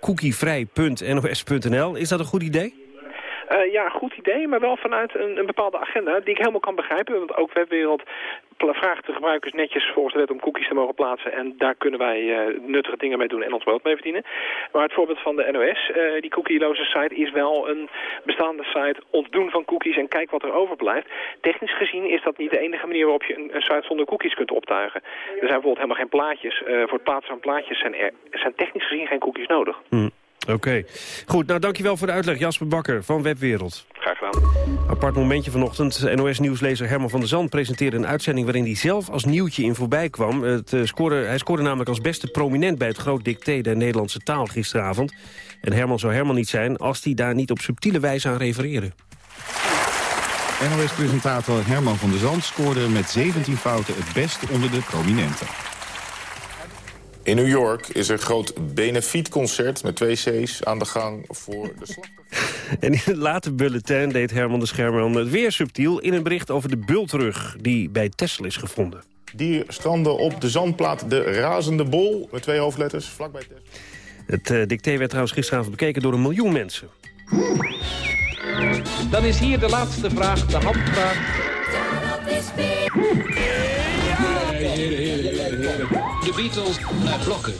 cookievrij.nos.nl. Is dat een goed idee? Uh, ja, goed idee, maar wel vanuit een, een, bepaalde agenda die ik helemaal kan begrijpen. Want ook Webwereld vraagt de gebruikers netjes volgens de wet om cookies te mogen plaatsen. En daar kunnen wij uh, nuttige dingen mee doen en ons brood mee verdienen. Maar het voorbeeld van de NOS, uh, die cookieloze site, is wel een bestaande site. Ontdoen van cookies en kijk wat er overblijft. Technisch gezien is dat niet de enige manier waarop je een, site zonder cookies kunt optuigen. Er zijn bijvoorbeeld helemaal geen plaatjes. Voor het plaatsen van plaatjes zijn er zijn technisch gezien geen cookies nodig. Hmm. Oké. Okay. Goed, nou dankjewel voor de uitleg. Jasper Bakker van Webwereld. Graag gedaan. Apart momentje vanochtend. NOS-nieuwslezer Herman van der Zand presenteerde een uitzending... waarin hij zelf als nieuwtje in voorbij kwam. Het, uh, scoorde, hij scoorde namelijk als beste prominent bij het groot dicté... der Nederlandse taal gisteravond. En Herman zou Herman niet zijn als hij daar niet op subtiele wijze aan refereerde. NOS-presentator Herman van der Zand scoorde met 17 fouten het best onder de prominenten. In New York is er een groot benefietconcert met twee C's aan de gang voor de slachtoffers. En in het late bulletin deed Herman de Schermerman het weer subtiel... in een bericht over de bultrug die bij Texel is gevonden. Die stranden op de zandplaat de Razende Bol, met twee hoofdletters, vlakbij Texel. Het uh, dicté werd trouwens gisteravond bekeken door een miljoen mensen. Dan is hier de laatste vraag, de handvraag. De Beatles naar blokken.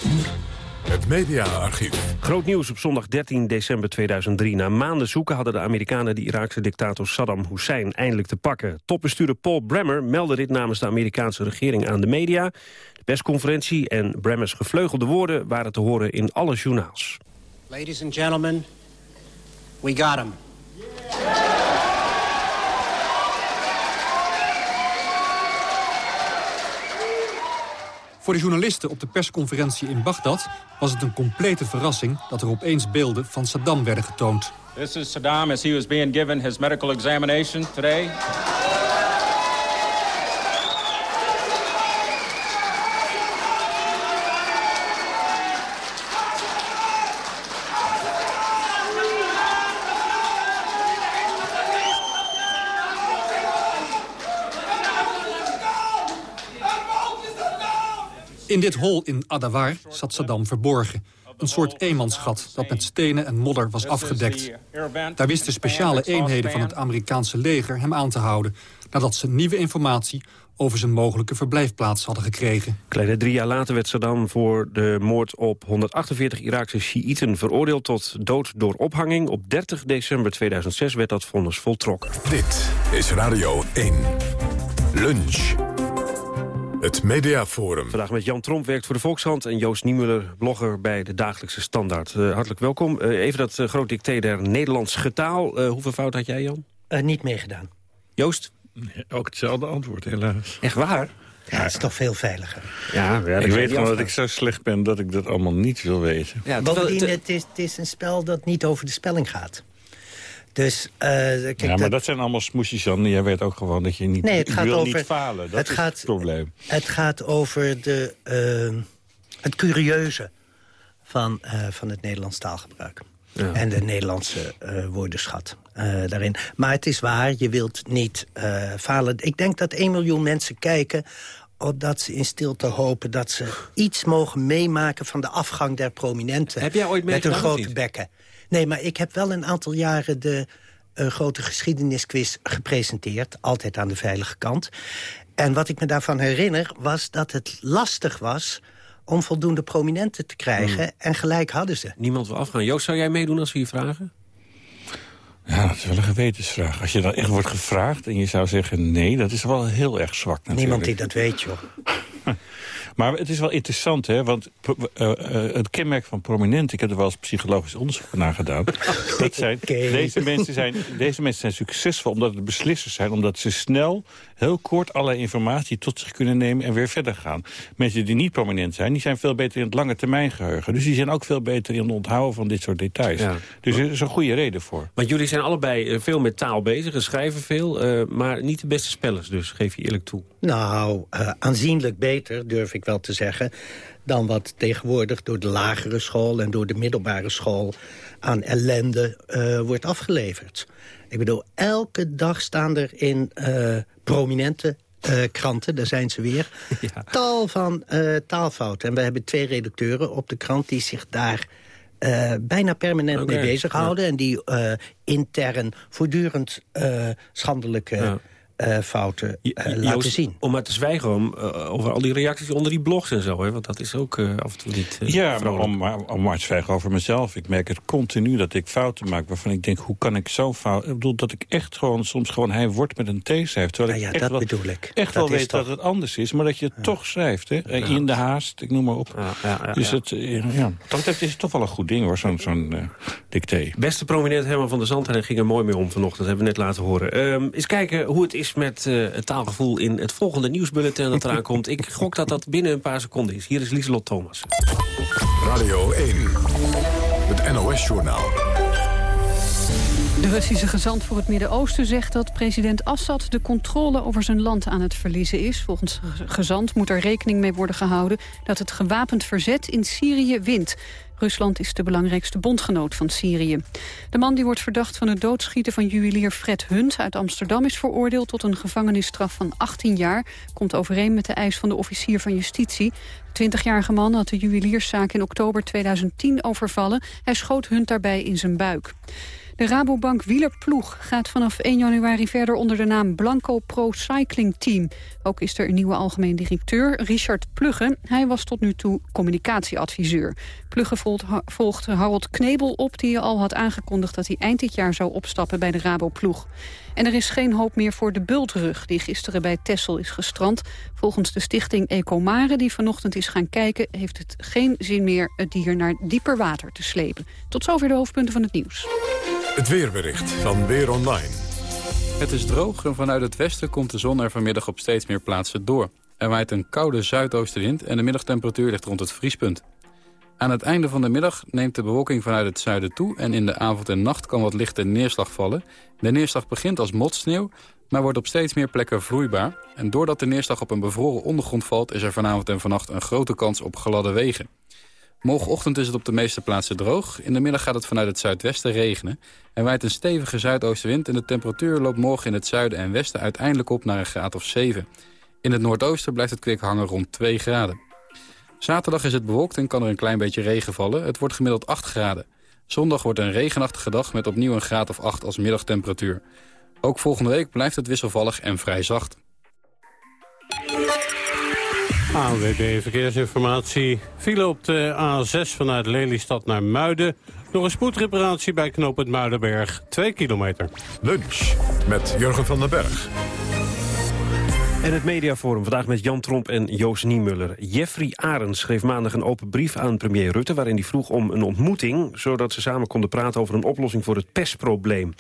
Het mediaarchief. Groot nieuws op zondag 13 december 2003. Na maanden zoeken hadden de Amerikanen de Iraakse dictator Saddam Hussein eindelijk te pakken. Topbestuurder Paul Bremer meldde dit namens de Amerikaanse regering aan de media. De persconferentie en Bremmers gevleugelde woorden waren te horen in alle journaals. Ladies and gentlemen, we got him. Voor de journalisten op de persconferentie in Bagdad was het een complete verrassing dat er opeens beelden van Saddam werden getoond. This is Saddam as he was being examination. In dit hol in Adawar zat Saddam verborgen. Een soort eenmansgat dat met stenen en modder was afgedekt. Daar wisten speciale eenheden van het Amerikaanse leger hem aan te houden... nadat ze nieuwe informatie over zijn mogelijke verblijfplaats hadden gekregen. Kleine drie jaar later werd Saddam voor de moord op 148 Iraakse Shiiten veroordeeld tot dood door ophanging. Op 30 december 2006 werd dat vonnis voltrokken. Dit is Radio 1. Lunch. Het Mediaforum. Vandaag met Jan Tromp, werkt voor de Volkshand... en Joost Niemuller, blogger bij de Dagelijkse Standaard. Uh, hartelijk welkom. Uh, even dat uh, groot dicté der Nederlands getaal. hoeveel fout had jij, Jan? niet meegedaan. Joost? Nee, ook hetzelfde antwoord, helaas. Echt waar? Ja, het is toch veel veiliger. Ja, ja ik weet gewoon dat ik zo slecht ben dat ik dat allemaal niet wil weten. Ja, Bovendien, het is, het is een spel dat niet over de spelling gaat. Dus, uh, kijk, ja, maar dat... zijn allemaal smoesjes, Jan. Jij weet ook gewoon dat je niet, nee, het gaat wil over, niet falen. Dat het is gaat, het probleem. Het gaat over de, uh, het curieuze van, uh, van het Nederlands taalgebruik. Ja. En de Nederlandse uh, woordenschat uh, daarin. Maar het is waar, je wilt niet uh, falen. Ik denk dat 1 miljoen mensen kijken opdat ze in stilte hopen dat ze iets mogen meemaken... van de afgang der prominenten. Heb jij ooit Met hun grote bekken. Nee, maar ik heb wel een aantal jaren de uh, grote geschiedenisquiz gepresenteerd. Altijd aan de veilige kant. En wat ik me daarvan herinner was dat het lastig was om voldoende prominenten te krijgen. Hmm. En gelijk hadden ze. Niemand wil afgaan. Joost, zou jij meedoen als we je vragen? Ja, dat is wel een gewetensvraag. Als je dan echt wordt gevraagd en je zou zeggen nee... dat is wel heel erg zwak natuurlijk. Niemand die dat weet, joh. Maar het is wel interessant, hè, want uh, uh, het kenmerk van prominent... ik heb er wel eens psychologisch onderzoek naar gedaan... dat zijn, okay. deze, mensen zijn, deze mensen zijn succesvol omdat het beslissers zijn... omdat ze snel, heel kort allerlei informatie tot zich kunnen nemen... en weer verder gaan. Mensen die niet prominent zijn, die zijn veel beter in het lange termijn geheugen. Dus die zijn ook veel beter in het onthouden van dit soort details. Ja. Dus er is een goede reden voor. Want jullie zijn allebei veel met taal bezig en schrijven veel... Uh, maar niet de beste spellers dus, geef je eerlijk toe. Nou, aanzienlijk beter, durf ik wel te zeggen... dan wat tegenwoordig door de lagere school en door de middelbare school... aan ellende uh, wordt afgeleverd. Ik bedoel, elke dag staan er in uh, prominente uh, kranten, daar zijn ze weer... Ja. tal van taalfouten. En we hebben twee redacteuren op de krant die zich daar... Uh, bijna permanent okay. mee bezighouden. Ja. En die uh, intern voortdurend uh, schandelijke ja. Uh, fouten uh, Joost, laten zien. Om maar te zwijgen om, uh, over al die reacties onder die blogs en zo. Hè? Want dat is ook af en toe niet Ja, maar om, om maar te zwijgen over mezelf. Ik merk het continu dat ik fouten maak waarvan ik denk... hoe kan ik zo fout... Ik bedoel dat ik echt gewoon soms gewoon hij wordt met een T schrijf. Terwijl ja, ik ja, echt dat wel, bedoel ik. Echt dat wel weet toch... dat het anders is, maar dat je het ja. toch schrijft. Hè? In de haast, ik noem maar op. dus het, ja, dat is toch wel een goed ding hoor, zo'n zo'n dicté. Beste prominent Herman van der Zand, en hij ging er mooi mee om vanochtend. Dat hebben we net laten horen. Um, eens kijken hoe het is met uh, het taalgevoel in het volgende nieuwsbulletin dat eraan komt. Ik gok dat dat binnen een paar seconden is. Hier is Lieselot Thomas. Radio 1, het NOS-journaal. De Russische gezant voor het Midden-Oosten zegt dat president Assad de controle over zijn land aan het verliezen is. Volgens gezant moet er rekening mee worden gehouden dat het gewapend verzet in Syrië wint. Rusland is de belangrijkste bondgenoot van Syrië. De man die wordt verdacht van het doodschieten van juwelier Fred Hunt uit Amsterdam... is veroordeeld tot een gevangenisstraf van 18 jaar. Komt overeen met de eis van de officier van justitie. De 20-jarige man had de juwelierszaak in oktober 2010 overvallen. Hij schoot Hunt daarbij in zijn buik. De Rabobank wielerploeg gaat vanaf 1 januari verder onder de naam Blanco Pro Cycling Team. Ook is er een nieuwe algemeen directeur, Richard Plugge. Hij was tot nu toe communicatieadviseur. Plugge volgt Harold Knebel op, die al had aangekondigd dat hij eind dit jaar zou opstappen bij de Rabo-ploeg. En er is geen hoop meer voor de bultrug, die gisteren bij Tessel is gestrand. Volgens de stichting Ecomare, die vanochtend is gaan kijken... heeft het geen zin meer het dier naar dieper water te slepen. Tot zover de hoofdpunten van het nieuws. Het weerbericht van Weer Online. Het is droog en vanuit het westen komt de zon er vanmiddag op steeds meer plaatsen door. Er waait een koude zuidoostenwind en de middagtemperatuur ligt rond het vriespunt. Aan het einde van de middag neemt de bewolking vanuit het zuiden toe... en in de avond en nacht kan wat lichte neerslag vallen. De neerslag begint als motsneeuw, maar wordt op steeds meer plekken vloeibaar. En doordat de neerslag op een bevroren ondergrond valt... is er vanavond en vannacht een grote kans op gladde wegen. Morgenochtend is het op de meeste plaatsen droog. In de middag gaat het vanuit het zuidwesten regenen. Er waait een stevige zuidoostenwind en de temperatuur loopt morgen in het zuiden en westen uiteindelijk op naar een graad of 7. In het noordoosten blijft het kwik hangen rond 2 graden. Zaterdag is het bewolkt en kan er een klein beetje regen vallen. Het wordt gemiddeld 8 graden. Zondag wordt een regenachtige dag met opnieuw een graad of 8 als middagtemperatuur. Ook volgende week blijft het wisselvallig en vrij zacht. ANWB Verkeersinformatie. File op de A6 vanuit Lelystad naar Muiden. Nog een spoedreparatie bij knooppunt Muidenberg. 2 kilometer. Lunch met Jurgen van den Berg. En het mediaforum vandaag met Jan Tromp en Joost Niemuller. Jeffrey Arends schreef maandag een open brief aan premier Rutte... waarin hij vroeg om een ontmoeting... zodat ze samen konden praten over een oplossing voor het pestprobleem.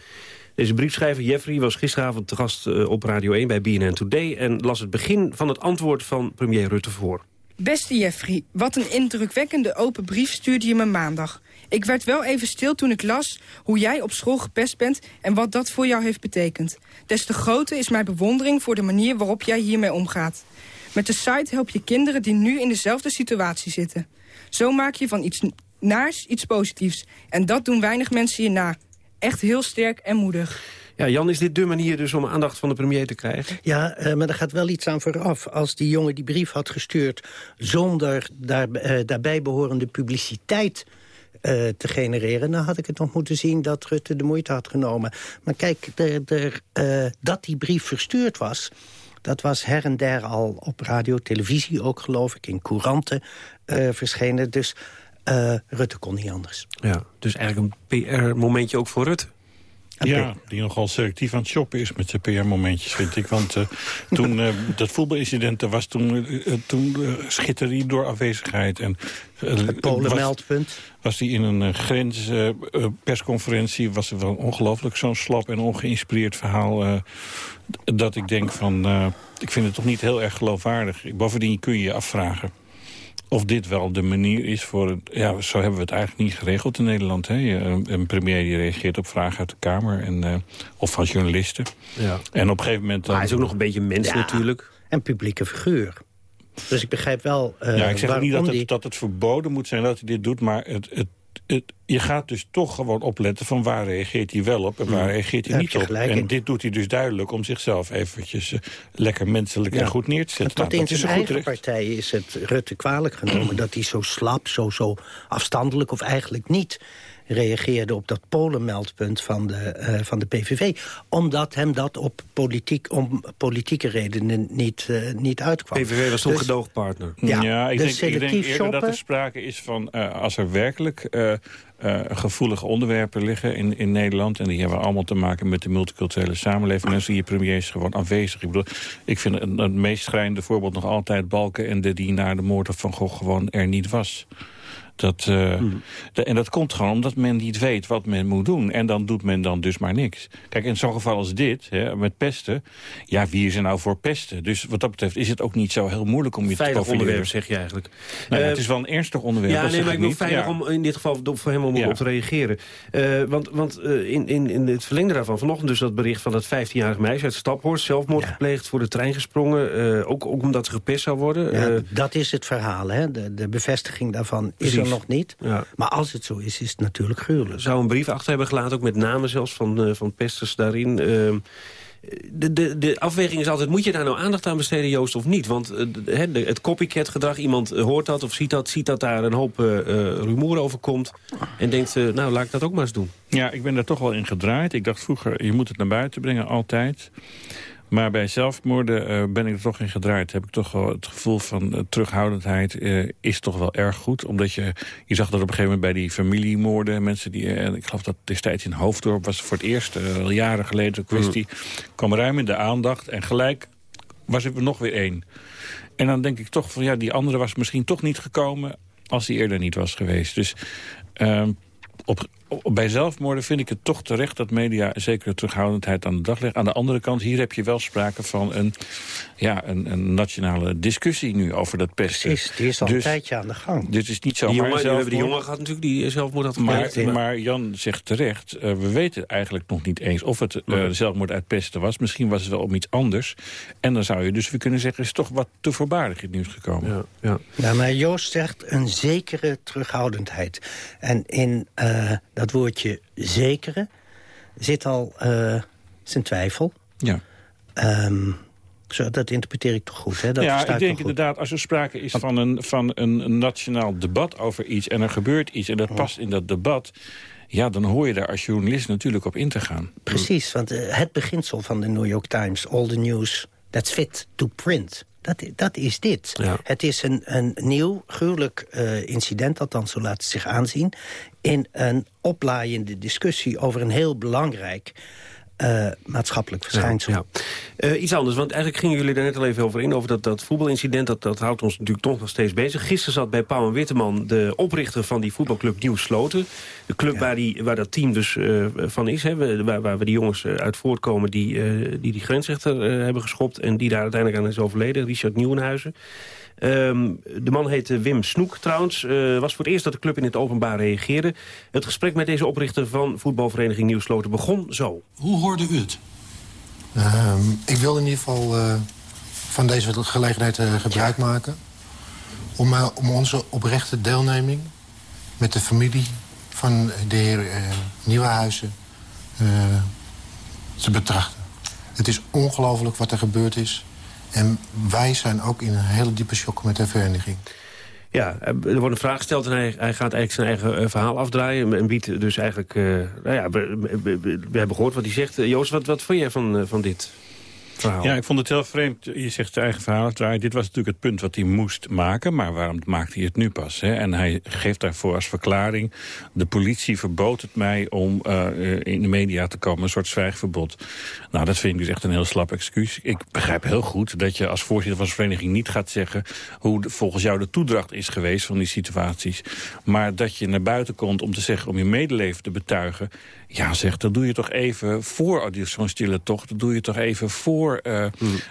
Deze briefschrijver Jeffrey was gisteravond te gast op Radio 1 bij BNN Today... en las het begin van het antwoord van premier Rutte voor. Beste Jeffrey, wat een indrukwekkende open brief stuurde je me maandag. Ik werd wel even stil toen ik las hoe jij op school gepest bent... en wat dat voor jou heeft betekend. Des te groter is mijn bewondering voor de manier waarop jij hiermee omgaat. Met de site help je kinderen die nu in dezelfde situatie zitten. Zo maak je van iets naars iets positiefs. En dat doen weinig mensen je na. Echt heel sterk en moedig. Ja, Jan, is dit de manier dus om aandacht van de premier te krijgen? Ja, uh, maar er gaat wel iets aan vooraf. Als die jongen die brief had gestuurd... zonder daar, uh, daarbij behorende publiciteit uh, te genereren... dan had ik het nog moeten zien dat Rutte de moeite had genomen. Maar kijk, de, dat die brief verstuurd was... Dat was her en der al op radio, televisie ook, geloof ik, in couranten verschenen. Dus Rutte kon niet anders. Ja, dus eigenlijk een PR-momentje ook voor Rutte? Ja, die nogal selectief aan het shoppen is met zijn PR-momentjes, vind ik. Want uh, toen uh, dat voetbalincident er was, toen, uh, toen schitterde hij door afwezigheid. En, het Polenmeldpunt. Was hij in een grenspersconferentie, was het wel ongelooflijk zo'n slap en ongeïnspireerd verhaal... dat ik denk van, ik vind het toch niet heel erg geloofwaardig. Bovendien kun je je afvragen of dit wel de manier is voor... ja, zo hebben we het eigenlijk niet geregeld in Nederland. Hè? Een premier die reageert op vragen uit de Kamer en, uh, of van journalisten. Ja. En op een gegeven moment... Maar hij is ook nog een beetje mens ja, natuurlijk. En publieke figuur. Dus ik begrijp wel uh, Ja, ik zeg niet dat het, dat het verboden moet zijn dat hij dit doet... maar het, het je gaat dus toch gewoon opletten van waar reageert hij wel op en waar reageert hij niet op. En dit doet hij dus duidelijk om zichzelf eventjes uh, lekker menselijk en goed neer te zetten. Tot nou, in zijn eigen partij is het Rutte kwalijk genomen dat hij zo slap, zo, zo afstandelijk of eigenlijk niet reageerde op dat Polenmeldpunt van de, uh, van de PVV. Omdat hem dat op politiek, om politieke redenen niet, uh, niet uitkwam. PVV was toch dus, gedoogpartner? Ja, ja ik, denk, ik, denk, eerder dat er sprake is van... Uh, als er werkelijk gevoelige onderwerpen liggen in, in Nederland... en die hebben allemaal te maken met de multiculturele samenleving... dan zie je premiers gewoon afwezig. Ik, bedoel, ik vind het, het meest schrijnende voorbeeld nog altijd Balken... en de die na de moord van Gogh gewoon er niet was. Dat, uh, de, en dat komt gewoon omdat men niet weet wat men moet doen. En dan doet men dan dus maar niks. Kijk, in zo'n geval als dit, hè, met pesten... ja, wie is er nou voor pesten? Dus wat dat betreft is het ook niet zo heel moeilijk om je veilig te profileren. onderwerp, zeg je eigenlijk. Nou, uh, het is wel een ernstig onderwerp. Ja, nee, maar ik bedoel veilig ja. om in dit geval voor hem om ja. op te reageren. Uh, want want in, in, in het verlengde daarvan, vanochtend dus dat bericht van dat 15-jarig meisje uit Staphorst... zelfmoord ja. gepleegd, voor de trein gesprongen. ook, ook omdat ze gepest zou worden. Ja, dat is het verhaal, hè. De, de bevestiging daarvan Precies. is nog niet. Ja. Maar als het zo is, is het natuurlijk gruwelijk. Zou een brief achter hebben gelaten, ook met namen zelfs van, uh, van pesters daarin. Uh, de, de, de afweging is altijd, moet je daar nou aandacht aan besteden, Joost, of niet? Want uh, de, het copycat-gedrag, iemand hoort dat of ziet dat... ziet dat daar een hoop uh, rumoer over komt... en denkt, uh, nou, laat ik dat ook maar eens doen. Ja, ik ben daar toch wel in gedraaid. Ik dacht vroeger, je moet het naar buiten brengen, altijd. Maar bij zelfmoorden uh, ben ik er toch in gedraaid. Heb ik toch wel het gevoel van uh, terughoudendheid uh, is toch wel erg goed. Omdat je, je zag dat op een gegeven moment bij die familiemoorden... mensen die, ik geloof dat destijds in Hoofddorp was voor het eerst... al jaren geleden een kwestie, mm. kwam ruim in de aandacht. En gelijk was er nog weer één. En dan denk ik toch van ja, die andere was misschien toch niet gekomen... als die eerder niet was geweest. Dus op, bij zelfmoorden vind ik het toch terecht dat media zekere terughoudendheid aan de dag leggen. Aan de andere kant, hier heb je wel sprake van een, ja, een, een nationale discussie nu over dat pesten. Precies, die is al dus, een tijdje aan de gang. Dit is niet zo. Die jongen, we hebben die jongen gehad natuurlijk die zelfmoord had gepleegd. Maar, maar Jan zegt terecht, uh, we weten eigenlijk nog niet eens of het uh, zelfmoord uit pesten was. Misschien was het wel om iets anders. En dan zou je dus weer kunnen zeggen, is toch wat te voorbaardig in het nieuws gekomen. Ja, ja. ja maar Joost zegt een zekere terughoudendheid. En in uh, dat woordje zekere zit al uh, zijn twijfel. Ja. Um, zo, dat interpreteer ik toch goed, hè? Dat ja, ik denk inderdaad, als er sprake is van een, van een nationaal debat over iets... en er gebeurt iets en dat past in dat debat... ja, dan hoor je daar als journalist natuurlijk op in te gaan. Precies, want uh, het beginsel van de New York Times... all the news that's fit to print... Dat, dat is dit. Ja. Het is een, een nieuw, gruwelijk uh, incident, althans zo laat het zich aanzien... in een oplaaiende discussie over een heel belangrijk... Uh, maatschappelijk verschijnsel. Ja, ja. Uh, iets anders, want eigenlijk gingen jullie daar net al even over in... over dat, dat voetbalincident, dat, dat houdt ons natuurlijk toch nog steeds bezig. Gisteren zat bij Pauw en Witteman de oprichter van die voetbalclub Nieuw Sloten. De club ja. waar, die, waar dat team dus uh, van is, hè, waar, waar we die jongens uit voortkomen... die die, die grensrechter hebben geschopt en die daar uiteindelijk aan is overleden, Richard Nieuwenhuizen. Ehm, de man heette Wim Snoek trouwens. Uh, was voor het eerst dat de club in het openbaar reageerde. Het gesprek met deze oprichter van voetbalvereniging Nieuwsloten begon zo. Hoe hoorde u het? Ehm, ik wilde in ieder geval uh, van deze gelegenheid uh, gebruik maken... Om, om onze oprechte deelneming met de familie van de heer Nieuwenhuizen te betrachten. Het is ongelooflijk wat er gebeurd is. En wij zijn ook in een hele diepe shock met de vereniging. Ja, er wordt een vraag gesteld en hij, gaat eigenlijk zijn eigen eh, verhaal afdraaien... en biedt dus eigenlijk... Uh, nou ja, we, we, hebben gehoord wat hij zegt. Joost, wat, wat vond jij van, van dit? Ja, ik vond het heel vreemd. Je zegt zijn eigen verhaal. Dit was natuurlijk het punt wat hij moest maken. Maar waarom maakt hij het nu pas? Hè? En hij geeft daarvoor als verklaring... de politie verbood het mij om uh, in de media te komen. Een soort zwijgverbod. Nou, dat vind ik dus echt een heel slap excuus. Ik begrijp heel goed dat je als voorzitter van zijn vereniging niet gaat zeggen... hoe volgens jou de toedracht is geweest van die situaties. Maar dat je naar buiten komt om te zeggen... om je medeleven te betuigen... Ja, zeg, dat doe je toch even voor zo'n stille tocht. Dat doe je toch even voor uh,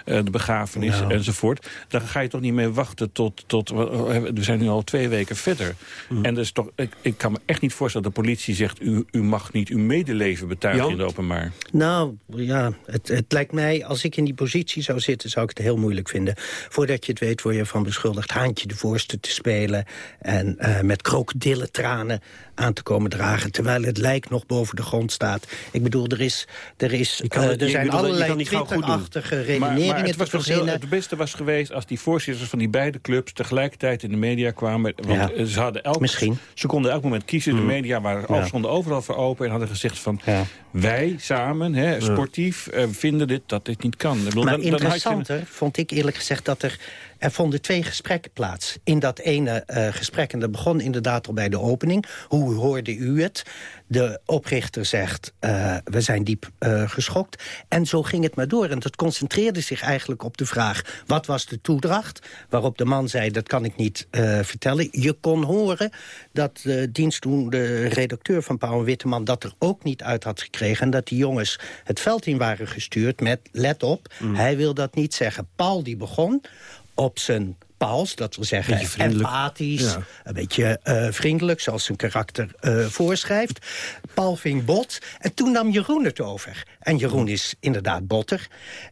de begrafenis enzovoort. Dan ga je toch niet mee wachten tot... tot we zijn nu al twee weken verder. Mm. En dus toch, ik, ik, kan me echt niet voorstellen dat de politie zegt... u, u mag niet uw medeleven betuigen in het openbaar. Nou, ja, het, het lijkt mij... als ik in die positie zou zitten, zou ik het heel moeilijk vinden. Voordat je het weet, word je van beschuldigd... haantje de voorste te spelen... en uh, met krokodillentranen aan te komen dragen... terwijl het lijk nog boven de grond staat. Ik bedoel, er, is, er, is, kan, uh, er zijn allerlei redeneringen maar, maar het, was heel, het beste was geweest als die voorzitters van die beide clubs... tegelijkertijd in de media kwamen. Want ja. ze, hadden elk, Misschien. ze konden elk moment kiezen. De mm. media waren ja. stonden overal voor open en hadden gezegd van... Ja. wij samen, hè, sportief, uh, vinden dit, dat dit niet kan. Bedoel, maar dan, interessanter je... vond ik eerlijk gezegd dat er er vonden twee gesprekken plaats. In dat ene uh, gesprek, en dat begon inderdaad al bij de opening. Hoe hoorde u het? De oprichter zegt, uh, we zijn diep uh, geschokt. En zo ging het maar door. En dat concentreerde zich eigenlijk op de vraag... wat was de toedracht? Waarop de man zei, dat kan ik niet vertellen. Je kon horen dat de dienstdoende redacteur van Pauw Witteman... dat er ook niet uit had gekregen. En dat die jongens het veld in waren gestuurd met, let op... Mm. hij wil dat niet zeggen. Paul die begon op zijn Paals, dat wil zeggen empathisch, een beetje uh, vriendelijk, zoals zijn karakter uh, voorschrijft. Paul ving bot en toen nam Jeroen het over. En Jeroen is inderdaad botter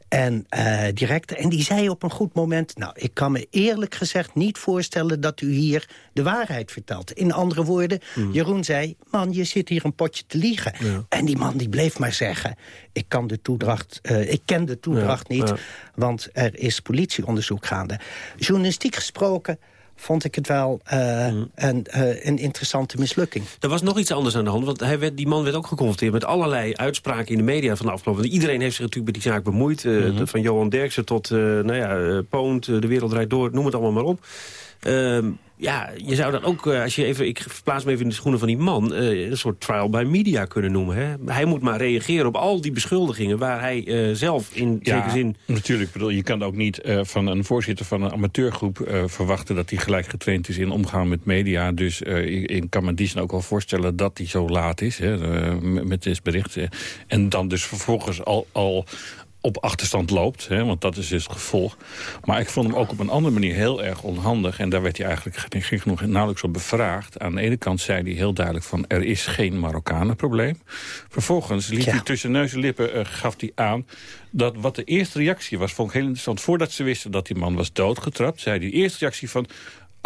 en uh, directer. En die zei op een goed moment... nou, ik kan me eerlijk gezegd niet voorstellen dat u hier de waarheid vertelt. In andere woorden, mm. Jeroen zei... man, je zit hier een potje te liegen. Ja. En die man die bleef maar zeggen... ik, kan de toedracht, uh, ik ken de toedracht ja, niet, ja. want er is politieonderzoek gaande. Journalistiek gesproken vond ik het wel uh, mm. een, uh, een, interessante mislukking. Er was nog iets anders aan de hand, want hij werd, die man werd ook geconfronteerd... met allerlei uitspraken in de media van de afgelopen... Iedereen heeft zich natuurlijk met die zaak bemoeid. Uh, mm -hmm. Van Johan Derksen tot nou ja, Poont, De Wereld Draait Door, noem het allemaal maar op. Ehm, ja, je zou dan ook, als je even, ik verplaats me even in de schoenen van die man... Uh, een soort trial by media kunnen noemen. Hè? Hij moet maar reageren op al die beschuldigingen... waar hij uh, zelf in ja, zekere zin... natuurlijk. Bedoel, je kan ook niet uh, van een voorzitter van een amateurgroep... verwachten dat hij gelijk getraind is in omgaan met media. Dus ik, ik, kan me die zin ook wel voorstellen dat hij zo laat is... Hè, met dit bericht. En dan dus vervolgens al, al op achterstand loopt. Hè, want dat is dus het gevolg. Maar ik vond hem ook op een andere manier heel erg onhandig. En daar werd hij eigenlijk gek genoeg nauwelijks op bevraagd. Aan de ene kant zei hij heel duidelijk van... er is geen Marokkanenprobleem. Vervolgens liet ja. hij tussen neus en lippen uh, gaf hij aan... dat wat de eerste reactie was, vond ik heel interessant. Voordat ze wisten dat die man was doodgetrapt... zei die eerste reactie van...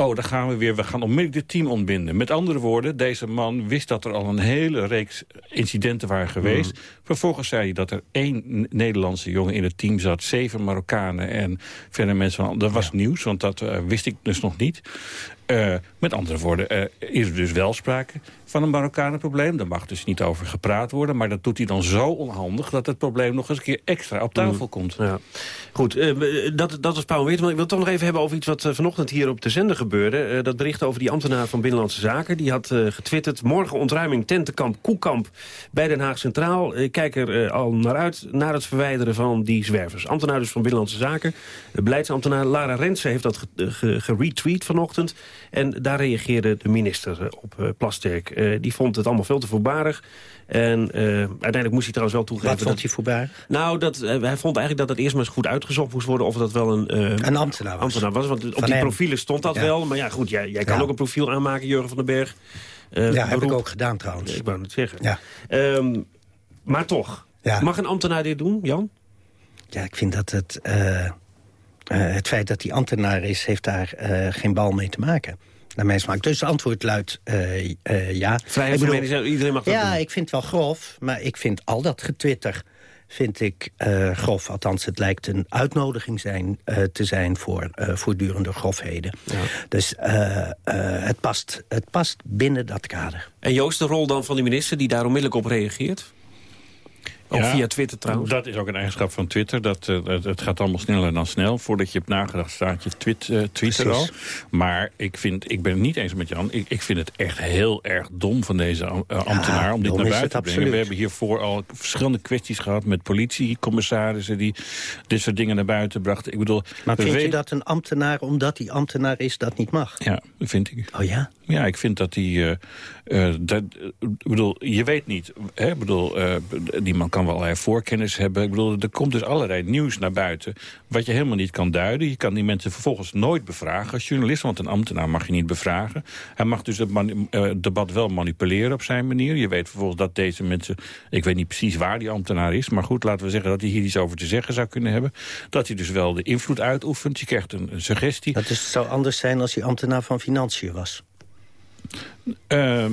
Oh, daar gaan we weer. We gaan onmiddellijk dit team ontbinden. Met andere woorden, deze man wist dat er al een hele reeks incidenten waren geweest. Mm. Vervolgens zei hij dat er één Nederlandse jongen in het team zat. Zeven Marokkanen en verder mensen van... Dat was ja. nieuws, want dat uh, wist ik dus nog niet. Uh, met andere woorden, uh, is er dus wel sprake van een Marokkanenprobleem. Daar mag dus niet over gepraat worden. Maar dat doet hij dan zo onhandig dat het probleem nog eens een keer extra op tafel mm. komt. Ja. Goed, uh, dat, dat was Pauw Weertman. Ik wil het toch nog even hebben over iets wat vanochtend hier op de zender gebeurde. dat bericht over die ambtenaar van Binnenlandse Zaken. Die had getwitterd, morgen ontruiming tentenkamp Koekamp bij Den Haag Centraal. Ik kijk er al naar uit, naar het verwijderen van die zwervers. Ambtenaar dus van Binnenlandse Zaken. De beleidsambtenaar Lara Rensen heeft dat geretweet ge ge vanochtend. En daar reageerde de minister op uh, Plasterk. die vond het allemaal veel te voorbarig. En uiteindelijk moest hij trouwens wel toegeven... Wat vond hij voorbarig? Nou, dat, hij vond eigenlijk dat het eerst maar eens goed uitgezocht moest worden... of dat wel een, een ambtenaar was. ambtenaar was. Want op die profielen stond dat wel. Maar ja, goed, jij, jij kan ook een profiel aanmaken, Jurgen van den Berg. ja, heb ik ook gedaan trouwens. Ik wou het zeggen. Ja. Um, maar toch, mag een ambtenaar dit doen, Jan? Ja, ik vind dat het... Uh, het feit dat hij ambtenaar is, heeft daar uh, geen bal mee te maken. Naar mijn smaak. Dus het antwoord luidt ja. Vrijheid van mening, iedereen mag dat Ja, doen. ik vind het wel grof. Maar ik vind al dat getwitter vind ik uh, grof. Althans, het lijkt een uitnodiging zijn, te zijn voor voortdurende grofheden. Ja. Dus het, past, het past binnen dat kader. En Joost, de rol dan van de minister die daar onmiddellijk op reageert? Ook ja, via Twitter trouwens. Dat is ook een eigenschap van Twitter. Dat, uh, het gaat allemaal sneller dan snel. Voordat je hebt nagedacht staat je tweet, uh, Twitter al. Maar ik, vind, ik ben het niet eens met Jan. Ik, ik vind het echt heel erg dom van deze uh, ambtenaar ja, om dit naar buiten te brengen. We hebben hiervoor al verschillende kwesties gehad met politiecommissarissen die dit soort dingen naar buiten brachten. Ik bedoel, maar vind weet... je dat een ambtenaar, omdat hij ambtenaar is, dat niet mag? Ja, dat vind ik. Oh ja? Ja, ik vind dat die... dat, ik bedoel, je weet niet. Hè, bedoel, die man kan wel allerlei voorkennis hebben. Ik bedoel, er komt dus allerlei nieuws naar buiten... wat je helemaal niet kan duiden. Je kan die mensen vervolgens nooit bevragen als journalist... want een ambtenaar mag je niet bevragen. Hij mag dus het uh, debat wel manipuleren op zijn manier. Je weet vervolgens dat deze mensen... ik weet niet precies waar die ambtenaar is... maar goed, laten we zeggen dat hij hier iets over te zeggen zou kunnen hebben. Dat hij dus wel de invloed uitoefent. Je krijgt een, een suggestie. Dat is, zou anders zijn als hij ambtenaar van Financiën was. Uh,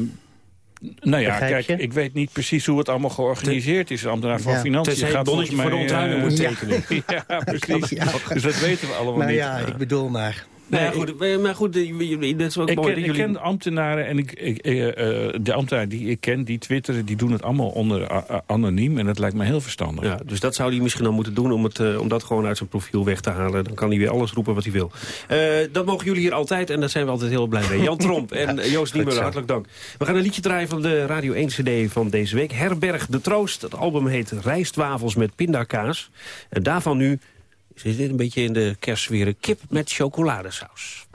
nou ja, kijk, ik weet niet precies hoe het allemaal georganiseerd is. De ambtenaar van ja. Financiën gaat volgens mij... voor de ontruiming moet tekenen. Ja, ja precies. Ja. Dus dat weten we allemaal nou, niet. ja, ik bedoel maar... Nee, maar goed, maar goed dat is ook ik mooi. Ken, ik ken de ambtenaren en ik, ik, uh, de ambtenaren die ik ken, die twitteren, die doen het allemaal onder uh, anoniem. En dat lijkt me heel verstandig. Ja, dus dat zou hij misschien dan moeten doen om, het, uh, om dat gewoon uit zijn profiel weg te halen. Dan kan hij weer alles roepen wat hij wil. dat mogen jullie hier altijd en daar zijn we altijd heel blij mee. Jan Tromp en ja, Joost Niemuller, hartelijk dank. We gaan een liedje draaien van de Radio 1 CD van deze week. Herberg de Troost. Het album heet Rijstwafels met pindakaas. En daarvan nu zit dit een beetje in de kerstsfeer. Kip met chocoladesaus.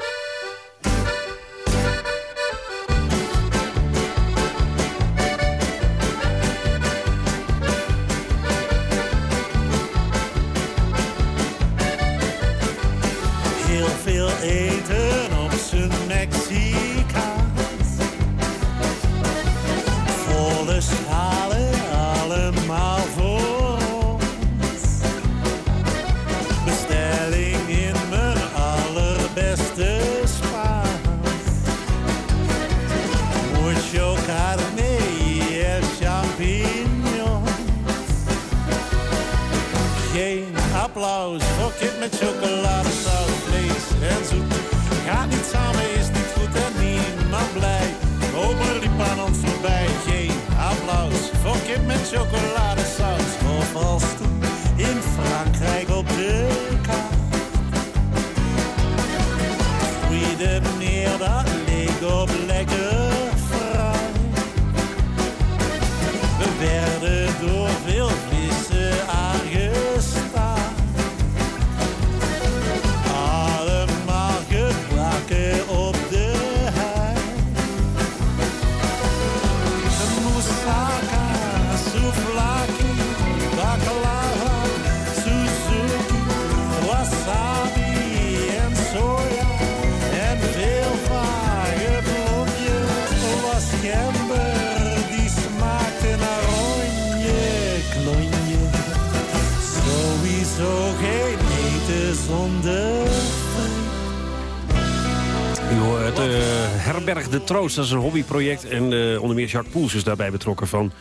De Troost, dat is een hobbyproject. En uh, onder meer Jacques Poels is daarbij betrokken van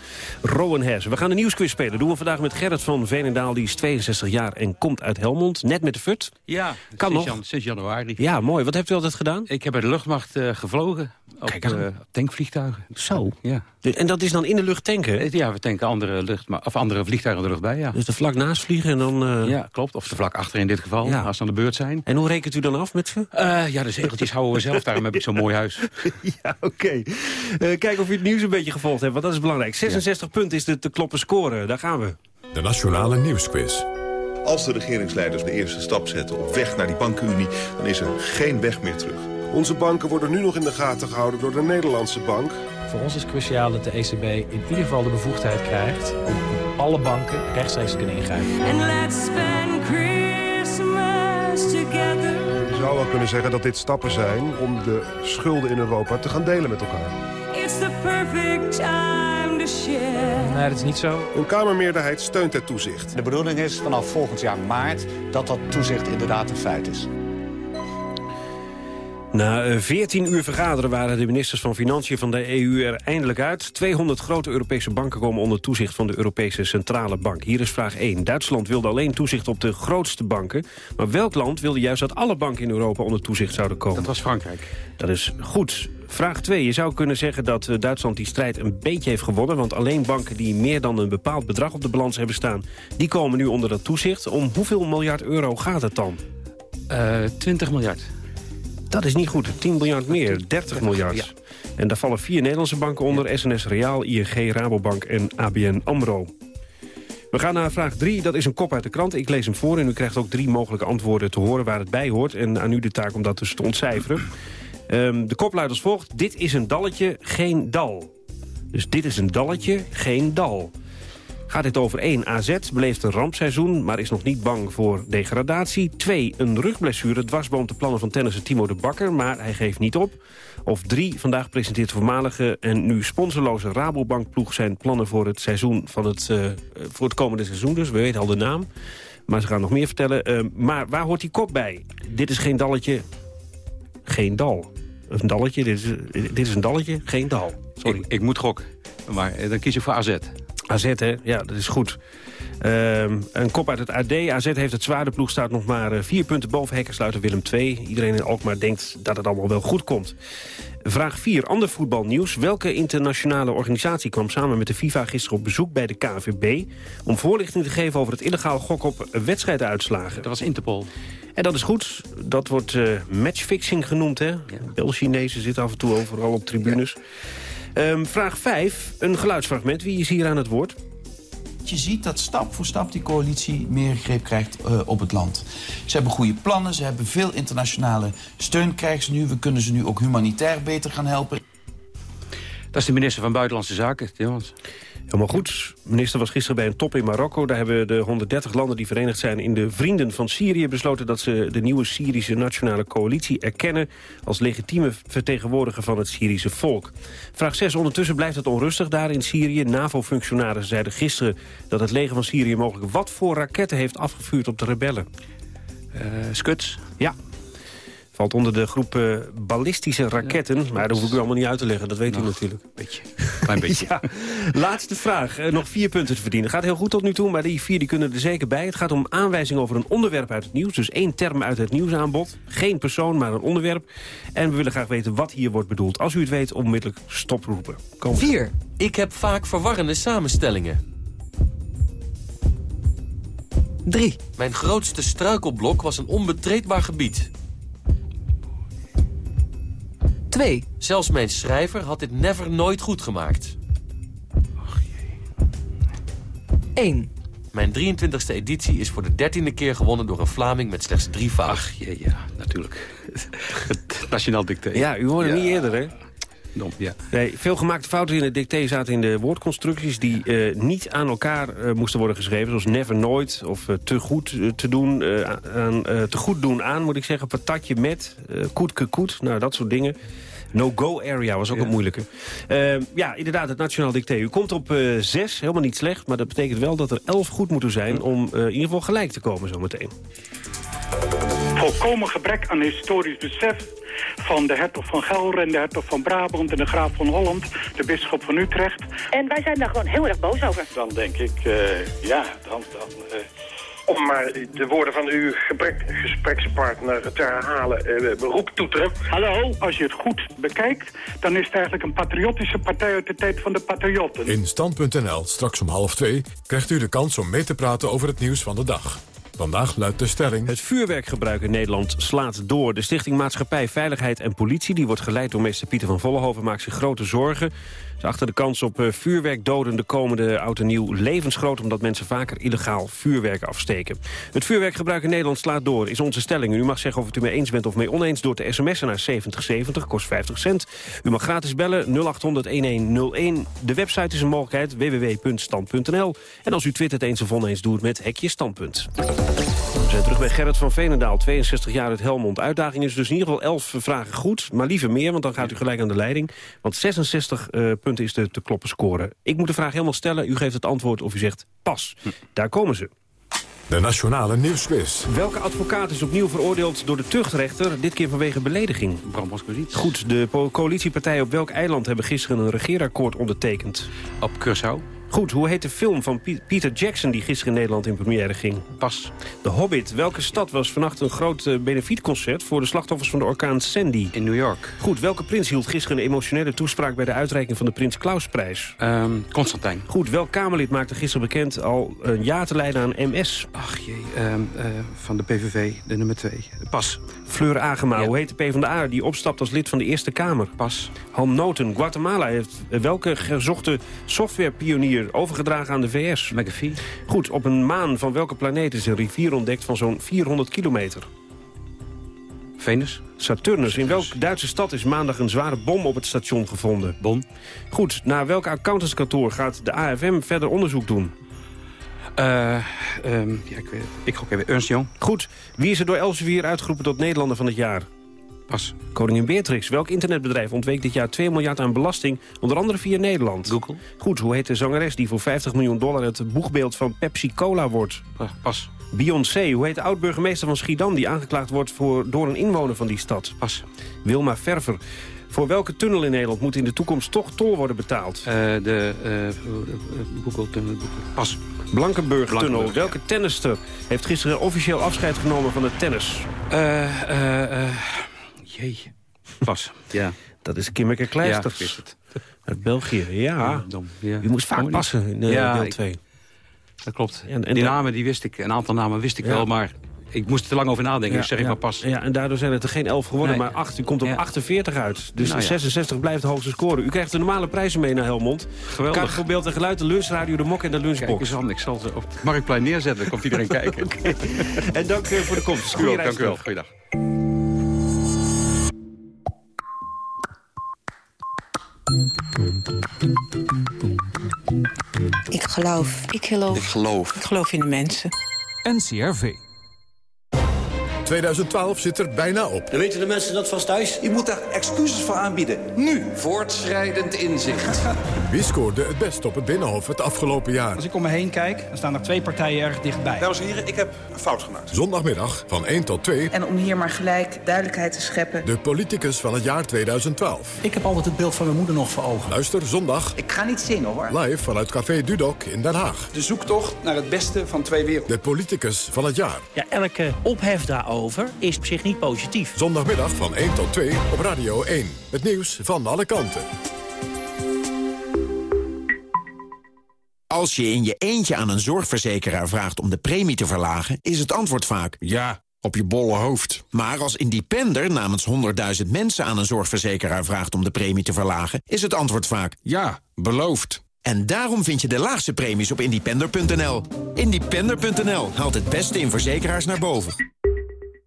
Rowan Hess. We gaan een nieuwsquiz spelen. Dat doen we vandaag met Gerrit van Veenendaal. Die is 62 jaar en komt uit Helmond. Net met de fut. Ja, kan sinds, nog. Jan, sinds januari. Ja, mooi. Wat hebt u altijd gedaan? Ik heb bij de luchtmacht uh, gevlogen. Op, Kijk aan. tankvliegtuigen. Zo. Ja. Dus, en dat is dan in de lucht tanken? Ja, we tanken andere, lucht, of andere vliegtuigen de lucht bij, ja. Dus er vlak naast vliegen en dan... Ja, klopt. Of er vlak achter in dit geval, ja. als ze aan de beurt zijn. En hoe rekent u dan af met ze? ja, de zegeltjes houden we zelf. Daarom heb ik zo'n mooi huis. ja, oké. Okay. Uh, kijk of u het nieuws een beetje gevolgd hebt, want dat is belangrijk. 66 ja. punten is de te kloppen score. Daar gaan we. De Nationale Nieuwsquiz. Als de regeringsleiders de eerste stap zetten op weg naar die bankenunie... dan is er geen weg meer terug. Onze banken worden nu nog in de gaten gehouden door de Nederlandse bank. Voor ons is cruciaal dat de ECB in ieder geval de bevoegdheid krijgt... om op alle banken rechtstreeks te kunnen ingrijpen. Je zou wel kunnen zeggen dat dit stappen zijn om de schulden in Europa te gaan delen met elkaar. It's the perfect time to share. Nee, dat is niet zo. Een Kamermeerderheid steunt het toezicht. De bedoeling is vanaf volgend jaar maart dat dat toezicht inderdaad een feit is. Na 14 uur vergaderen waren de ministers van Financiën van de EU er eindelijk uit. 200 grote Europese banken komen onder toezicht van de Europese Centrale Bank. Hier is vraag 1. Duitsland wilde alleen toezicht op de grootste banken. Maar welk land wilde juist dat alle banken in Europa onder toezicht zouden komen? Dat was Frankrijk. Dat is goed. Vraag 2. Je zou kunnen zeggen dat eh, Duitsland die strijd een beetje heeft gewonnen. Want alleen banken die meer dan een bepaald bedrag op de balans hebben staan... die komen nu onder dat toezicht. Om hoeveel miljard euro gaat het dan? Uh, 20 miljard. Dat is niet goed. 10 miljard meer, 30 miljard. En daar vallen vier Nederlandse banken onder. SNS Reaal, ING, Rabobank en ABN AMRO. We gaan naar vraag 3. Dat is een kop uit de krant. Ik lees hem voor en u krijgt ook drie mogelijke antwoorden te horen waar het bij hoort. En aan u de taak om dat dus te ontcijferen. Um, de kop luidt als volgt. Dit is een dalletje, geen dal. Dus dit is een dalletje, geen dal. Gaat dit over 1. AZ beleeft een rampseizoen, maar is nog niet bang voor degradatie. 2. Een rugblessure dwarsboomt de plannen van tennisser Timo de Bakker, maar hij geeft niet op. Of 3. Vandaag presenteert de voormalige en nu sponsorloze Rabobankploeg zijn plannen voor het, seizoen van het, uh, voor het komende seizoen. Dus we weten al de naam. Maar ze gaan nog meer vertellen. Uh, maar waar hoort die kop bij? Dit is geen dalletje, geen dal. Een dalletje, dit is, dit is een dalletje, geen dal. Sorry. Ik, moet gokken, maar dan kies ik voor AZ. AZ, hè? Ja, dat is goed. Um, een kop uit het AD. AZ heeft het zwaarde ploeg, staat nog maar uh, vier punten boven Hekkersluiter Willem II. Iedereen in Alkmaar denkt dat het allemaal wel goed komt. Vraag 4, ander voetbalnieuws. Welke internationale organisatie kwam samen met de FIFA gisteren op bezoek bij de KNVB... om voorlichting te geven over het illegaal gok op wedstrijduitslagen? Dat was Interpol. En dat is goed. Dat wordt uh, matchfixing genoemd, hè? Ja. Bel-Chinezen zitten af en toe overal op tribunes. Ja. Um, vraag 5, een geluidsfragment. Wie is hier aan het woord? Je ziet dat stap voor stap die coalitie meer greep krijgt uh, op het land. Ze hebben goede plannen, ze hebben veel internationale steun krijgen ze nu. We kunnen ze nu ook humanitair beter gaan helpen. Dat is de minister van Buitenlandse Zaken, Timmermans. Helemaal goed. De minister was gisteren bij een top in Marokko. Daar hebben de 130 landen die verenigd zijn in de Vrienden van Syrië besloten... dat ze de nieuwe Syrische Nationale Coalitie erkennen... als legitieme vertegenwoordiger van het Syrische volk. Vraag 6. Ondertussen blijft het onrustig daar in Syrië. NAVO-functionarissen zeiden gisteren dat het leger van Syrië... mogelijk wat voor raketten heeft afgevuurd op de rebellen. Uh, Skuts? Ja, Valt onder de groep uh, ballistische raketten. Ja, maar dat hoef ik u allemaal niet uit te leggen, dat weet nou, u natuurlijk. Beetje. Klein beetje. ja. Laatste vraag. Uh, nog vier punten te verdienen. Gaat heel goed tot nu toe, maar die vier die kunnen er zeker bij. Het gaat om aanwijzing over een onderwerp uit het nieuws. Dus één term uit het nieuwsaanbod. Geen persoon, maar een onderwerp. En we willen graag weten wat hier wordt bedoeld. Als u het weet, onmiddellijk stoproepen. Kom. Vier. Ik heb vaak verwarrende samenstellingen. 3. Mijn grootste struikelblok was een onbetreedbaar gebied. 2. Zelfs mijn schrijver had dit never nooit goed gemaakt. Ach jee. 1. Mijn 23e editie is voor de 13e keer gewonnen door een Vlaming met slechts drie fouten. Ach jee, ja, natuurlijk. Het nationaal dicté. Ja, u hoorde ja. niet eerder, hè? Dom, ja. Nee, veel gemaakte fouten in het dicté zaten in de woordconstructies... die uh, niet aan elkaar uh, moesten worden geschreven. Zoals never, nooit of uh, te goed te doen, aan, te goed doen aan, moet ik zeggen. Patatje met, koetke koet, nou, dat soort dingen. No-go area was ook ja. een moeilijke. Uh, ja, inderdaad, het Nationaal Dicté. U komt op uh, zes, helemaal niet slecht. Maar dat betekent wel dat er elf goed moeten zijn... om uh, in ieder geval gelijk te komen zometeen. Volkomen gebrek aan historisch besef van de hertog van Gelre en de hertog van Brabant en de graaf van Holland, de bisschop van Utrecht. En wij zijn daar gewoon heel erg boos over. Dan denk ik, uh, ja, dan... dan uh, om maar de woorden van uw gebrek, gesprekspartner te herhalen, uh, beroep toeteren. Hallo, als je het goed bekijkt, dan is het eigenlijk een patriotische partij uit de tijd van de patriotten. In Stand.nl, straks om half twee, krijgt u de kans om mee te praten over het nieuws van de dag. Vandaag luidt de stelling... Het vuurwerkgebruik in Nederland slaat door. De Stichting Maatschappij, Veiligheid en Politie... die wordt geleid door meester Pieter van Vollenhoven... maakt zich grote zorgen. Achter de kans op uh, vuurwerkdoden de komende oud en nieuw levensgroot... omdat mensen vaker illegaal vuurwerk afsteken. Het vuurwerkgebruik in Nederland slaat door, is onze stelling. U mag zeggen of het u mee eens bent of mee oneens... door te sms'en naar 7070, kost 50 cent. U mag gratis bellen 0800-1101. De website is een mogelijkheid, www.stand.nl. En als u twittert eens of oneens, doe het met Hekje Standpunt. We zijn terug bij Gerrit van Veenendaal, 62 jaar uit Helmond. Uitdaging is dus in ieder geval 11 vragen goed, maar liever meer... want dan gaat u gelijk aan de leiding. Want 66 uh, punten is de te kloppen score. Ik moet de vraag helemaal stellen, u geeft het antwoord of u zegt pas. Daar komen ze. De Nationale Nieuwsquiz. Welke advocaat is opnieuw veroordeeld door de tuchtrechter, dit keer vanwege belediging? Bram Moskowitz. Goed, de coalitiepartijen op welk eiland hebben gisteren een regeerakkoord ondertekend? Op Curaçao. Goed, hoe heet de film van Peter Jackson die gisteren in Nederland in première ging? Pas. De Hobbit. Welke stad was vannacht een groot uh, benefietconcert voor de slachtoffers van de orkaan Sandy? In New York. Goed, welke prins hield gisteren een emotionele toespraak bij de uitreiking van de Prins Klausprijs? Um, Constantijn. Goed, welk Kamerlid maakte gisteren bekend al een jaar te leiden aan MS? Ach jee, um, uh, van de PVV, de nummer 2. Pas. Fleur Agema, ja. hoe heet de PvdA die opstapt als lid van de Eerste Kamer? Pas. Han Noten, Guatemala heeft welke gezochte softwarepionier overgedragen aan de VS? McAfee. Goed, op een maan van welke planeet is een rivier ontdekt van zo'n 400 kilometer? Venus. Saturnus. In welke Duitse stad is maandag een zware bom op het station gevonden? Bom. Goed, naar welk accountantskantoor gaat de AFM verder onderzoek doen? Uh, um, ja, ik, weet het. ik gok even Ernst Jong. Goed, wie is er door Elsevier uitgeroepen tot Nederlander van het jaar? Pas. Koningin Beatrix. Welk internetbedrijf ontweek dit jaar 2 miljard aan belasting, onder andere via Nederland? Google. Goed, hoe heet de zangeres die voor 50 miljoen dollar het boegbeeld van Pepsi-Cola wordt? Pas. Beyoncé, hoe heet de oud-burgemeester van Schiedam... die aangeklaagd wordt voor, door een inwoner van die stad? Pas. Wilma Verver. Voor welke tunnel in Nederland moet in de toekomst toch tol worden betaald? Uh, de uh, Google-tunnel. Pas. Blankenburg-tunnel. Welke tennister heeft gisteren officieel afscheid genomen van het tennis? Uh, jee. Pas. Ja. Dat is Kimmeke Kleisters. Ja, is het. Uit België, ja. Dom, ja. U moest vaak passen in ja, deel 2. Dat klopt. En, en die namen die wist ik, een aantal namen wist ik ja. wel, maar ik moest er te lang over nadenken, dus zeg ik maar pas. Ja, en daardoor zijn het er geen 11 geworden, nee. maar 8. U komt op ja. 48 uit. Dus nou, 66 blijft de hoogste score. U krijgt de normale prijzen mee naar Helmond. Geweldig. Kaart voor beeld en geluid, de lunchradio, de mok en de lunchbox. Kijk ik zal ze op het Marktplein neerzetten, dan komt iedereen kijken. okay. En dank uh, voor de komst. Goeie dank u wel. Goeiedag. Ik geloof. Ik geloof. Ik geloof. Ik geloof in de mensen. NCRV. 2012 zit er bijna op. Dan weten de mensen dat vast thuis. Je moet daar excuses voor aanbieden. Nu. Voortschrijdend inzicht. Wie scoorde het best op het Binnenhof het afgelopen jaar? Als ik om me heen kijk, dan staan er twee partijen erg dichtbij. Dames en heren, ik heb een fout gemaakt. Zondagmiddag van 1 tot 2. En om hier maar gelijk duidelijkheid te scheppen. De politicus van het jaar 2012. Ik heb altijd het beeld van mijn moeder nog voor ogen. Luister zondag. Ik ga niet zingen hoor. Live vanuit Café Dudok in Den Haag. De zoektocht naar het beste van twee werelden. De politicus van het jaar. Ja, elke ophef daarover is op zich niet positief. Zondagmiddag van 1 tot 2 op Radio 1. Het nieuws van alle kanten. Als je in je eentje aan een zorgverzekeraar vraagt om de premie te verlagen... is het antwoord vaak... Ja, op je bolle hoofd. Maar als independer namens 100.000 mensen aan een zorgverzekeraar vraagt om de premie te verlagen... is het antwoord vaak... Ja, beloofd. En daarom vind je de laagste premies op independer.nl. Independer.nl haalt het beste in verzekeraars naar boven.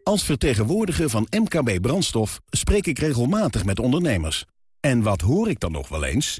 Als vertegenwoordiger van MKB Brandstof spreek ik regelmatig met ondernemers. En wat hoor ik dan nog wel eens?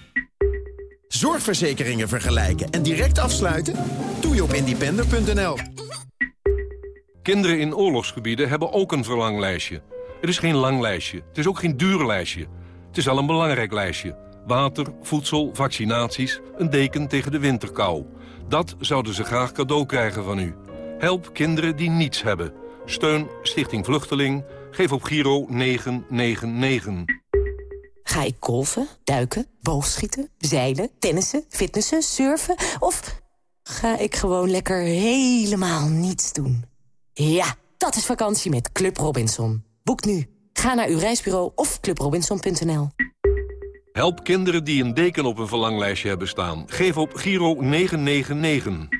Zorgverzekeringen vergelijken en direct afsluiten? Doe je op independer.nl. Kinderen in oorlogsgebieden hebben ook een verlanglijstje. Het is geen lang lijstje. Het is ook geen duur lijstje. Het is al een belangrijk lijstje. Water, voedsel, vaccinaties, een deken tegen de winterkou. Dat zouden ze graag cadeau krijgen van u. Help kinderen die niets hebben. Steun Stichting Vluchteling Geef op Giro 999. Ga ik golfen, duiken, boogschieten, zeilen, tennissen, fitnessen, surfen... of ga ik gewoon lekker helemaal niets doen? Ja, dat is vakantie met Club Robinson. Boek nu. Ga naar uw reisbureau of clubrobinson.nl. Help kinderen die een deken op een verlanglijstje hebben staan. Geef op Giro 999.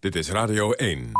Dit is Radio 1.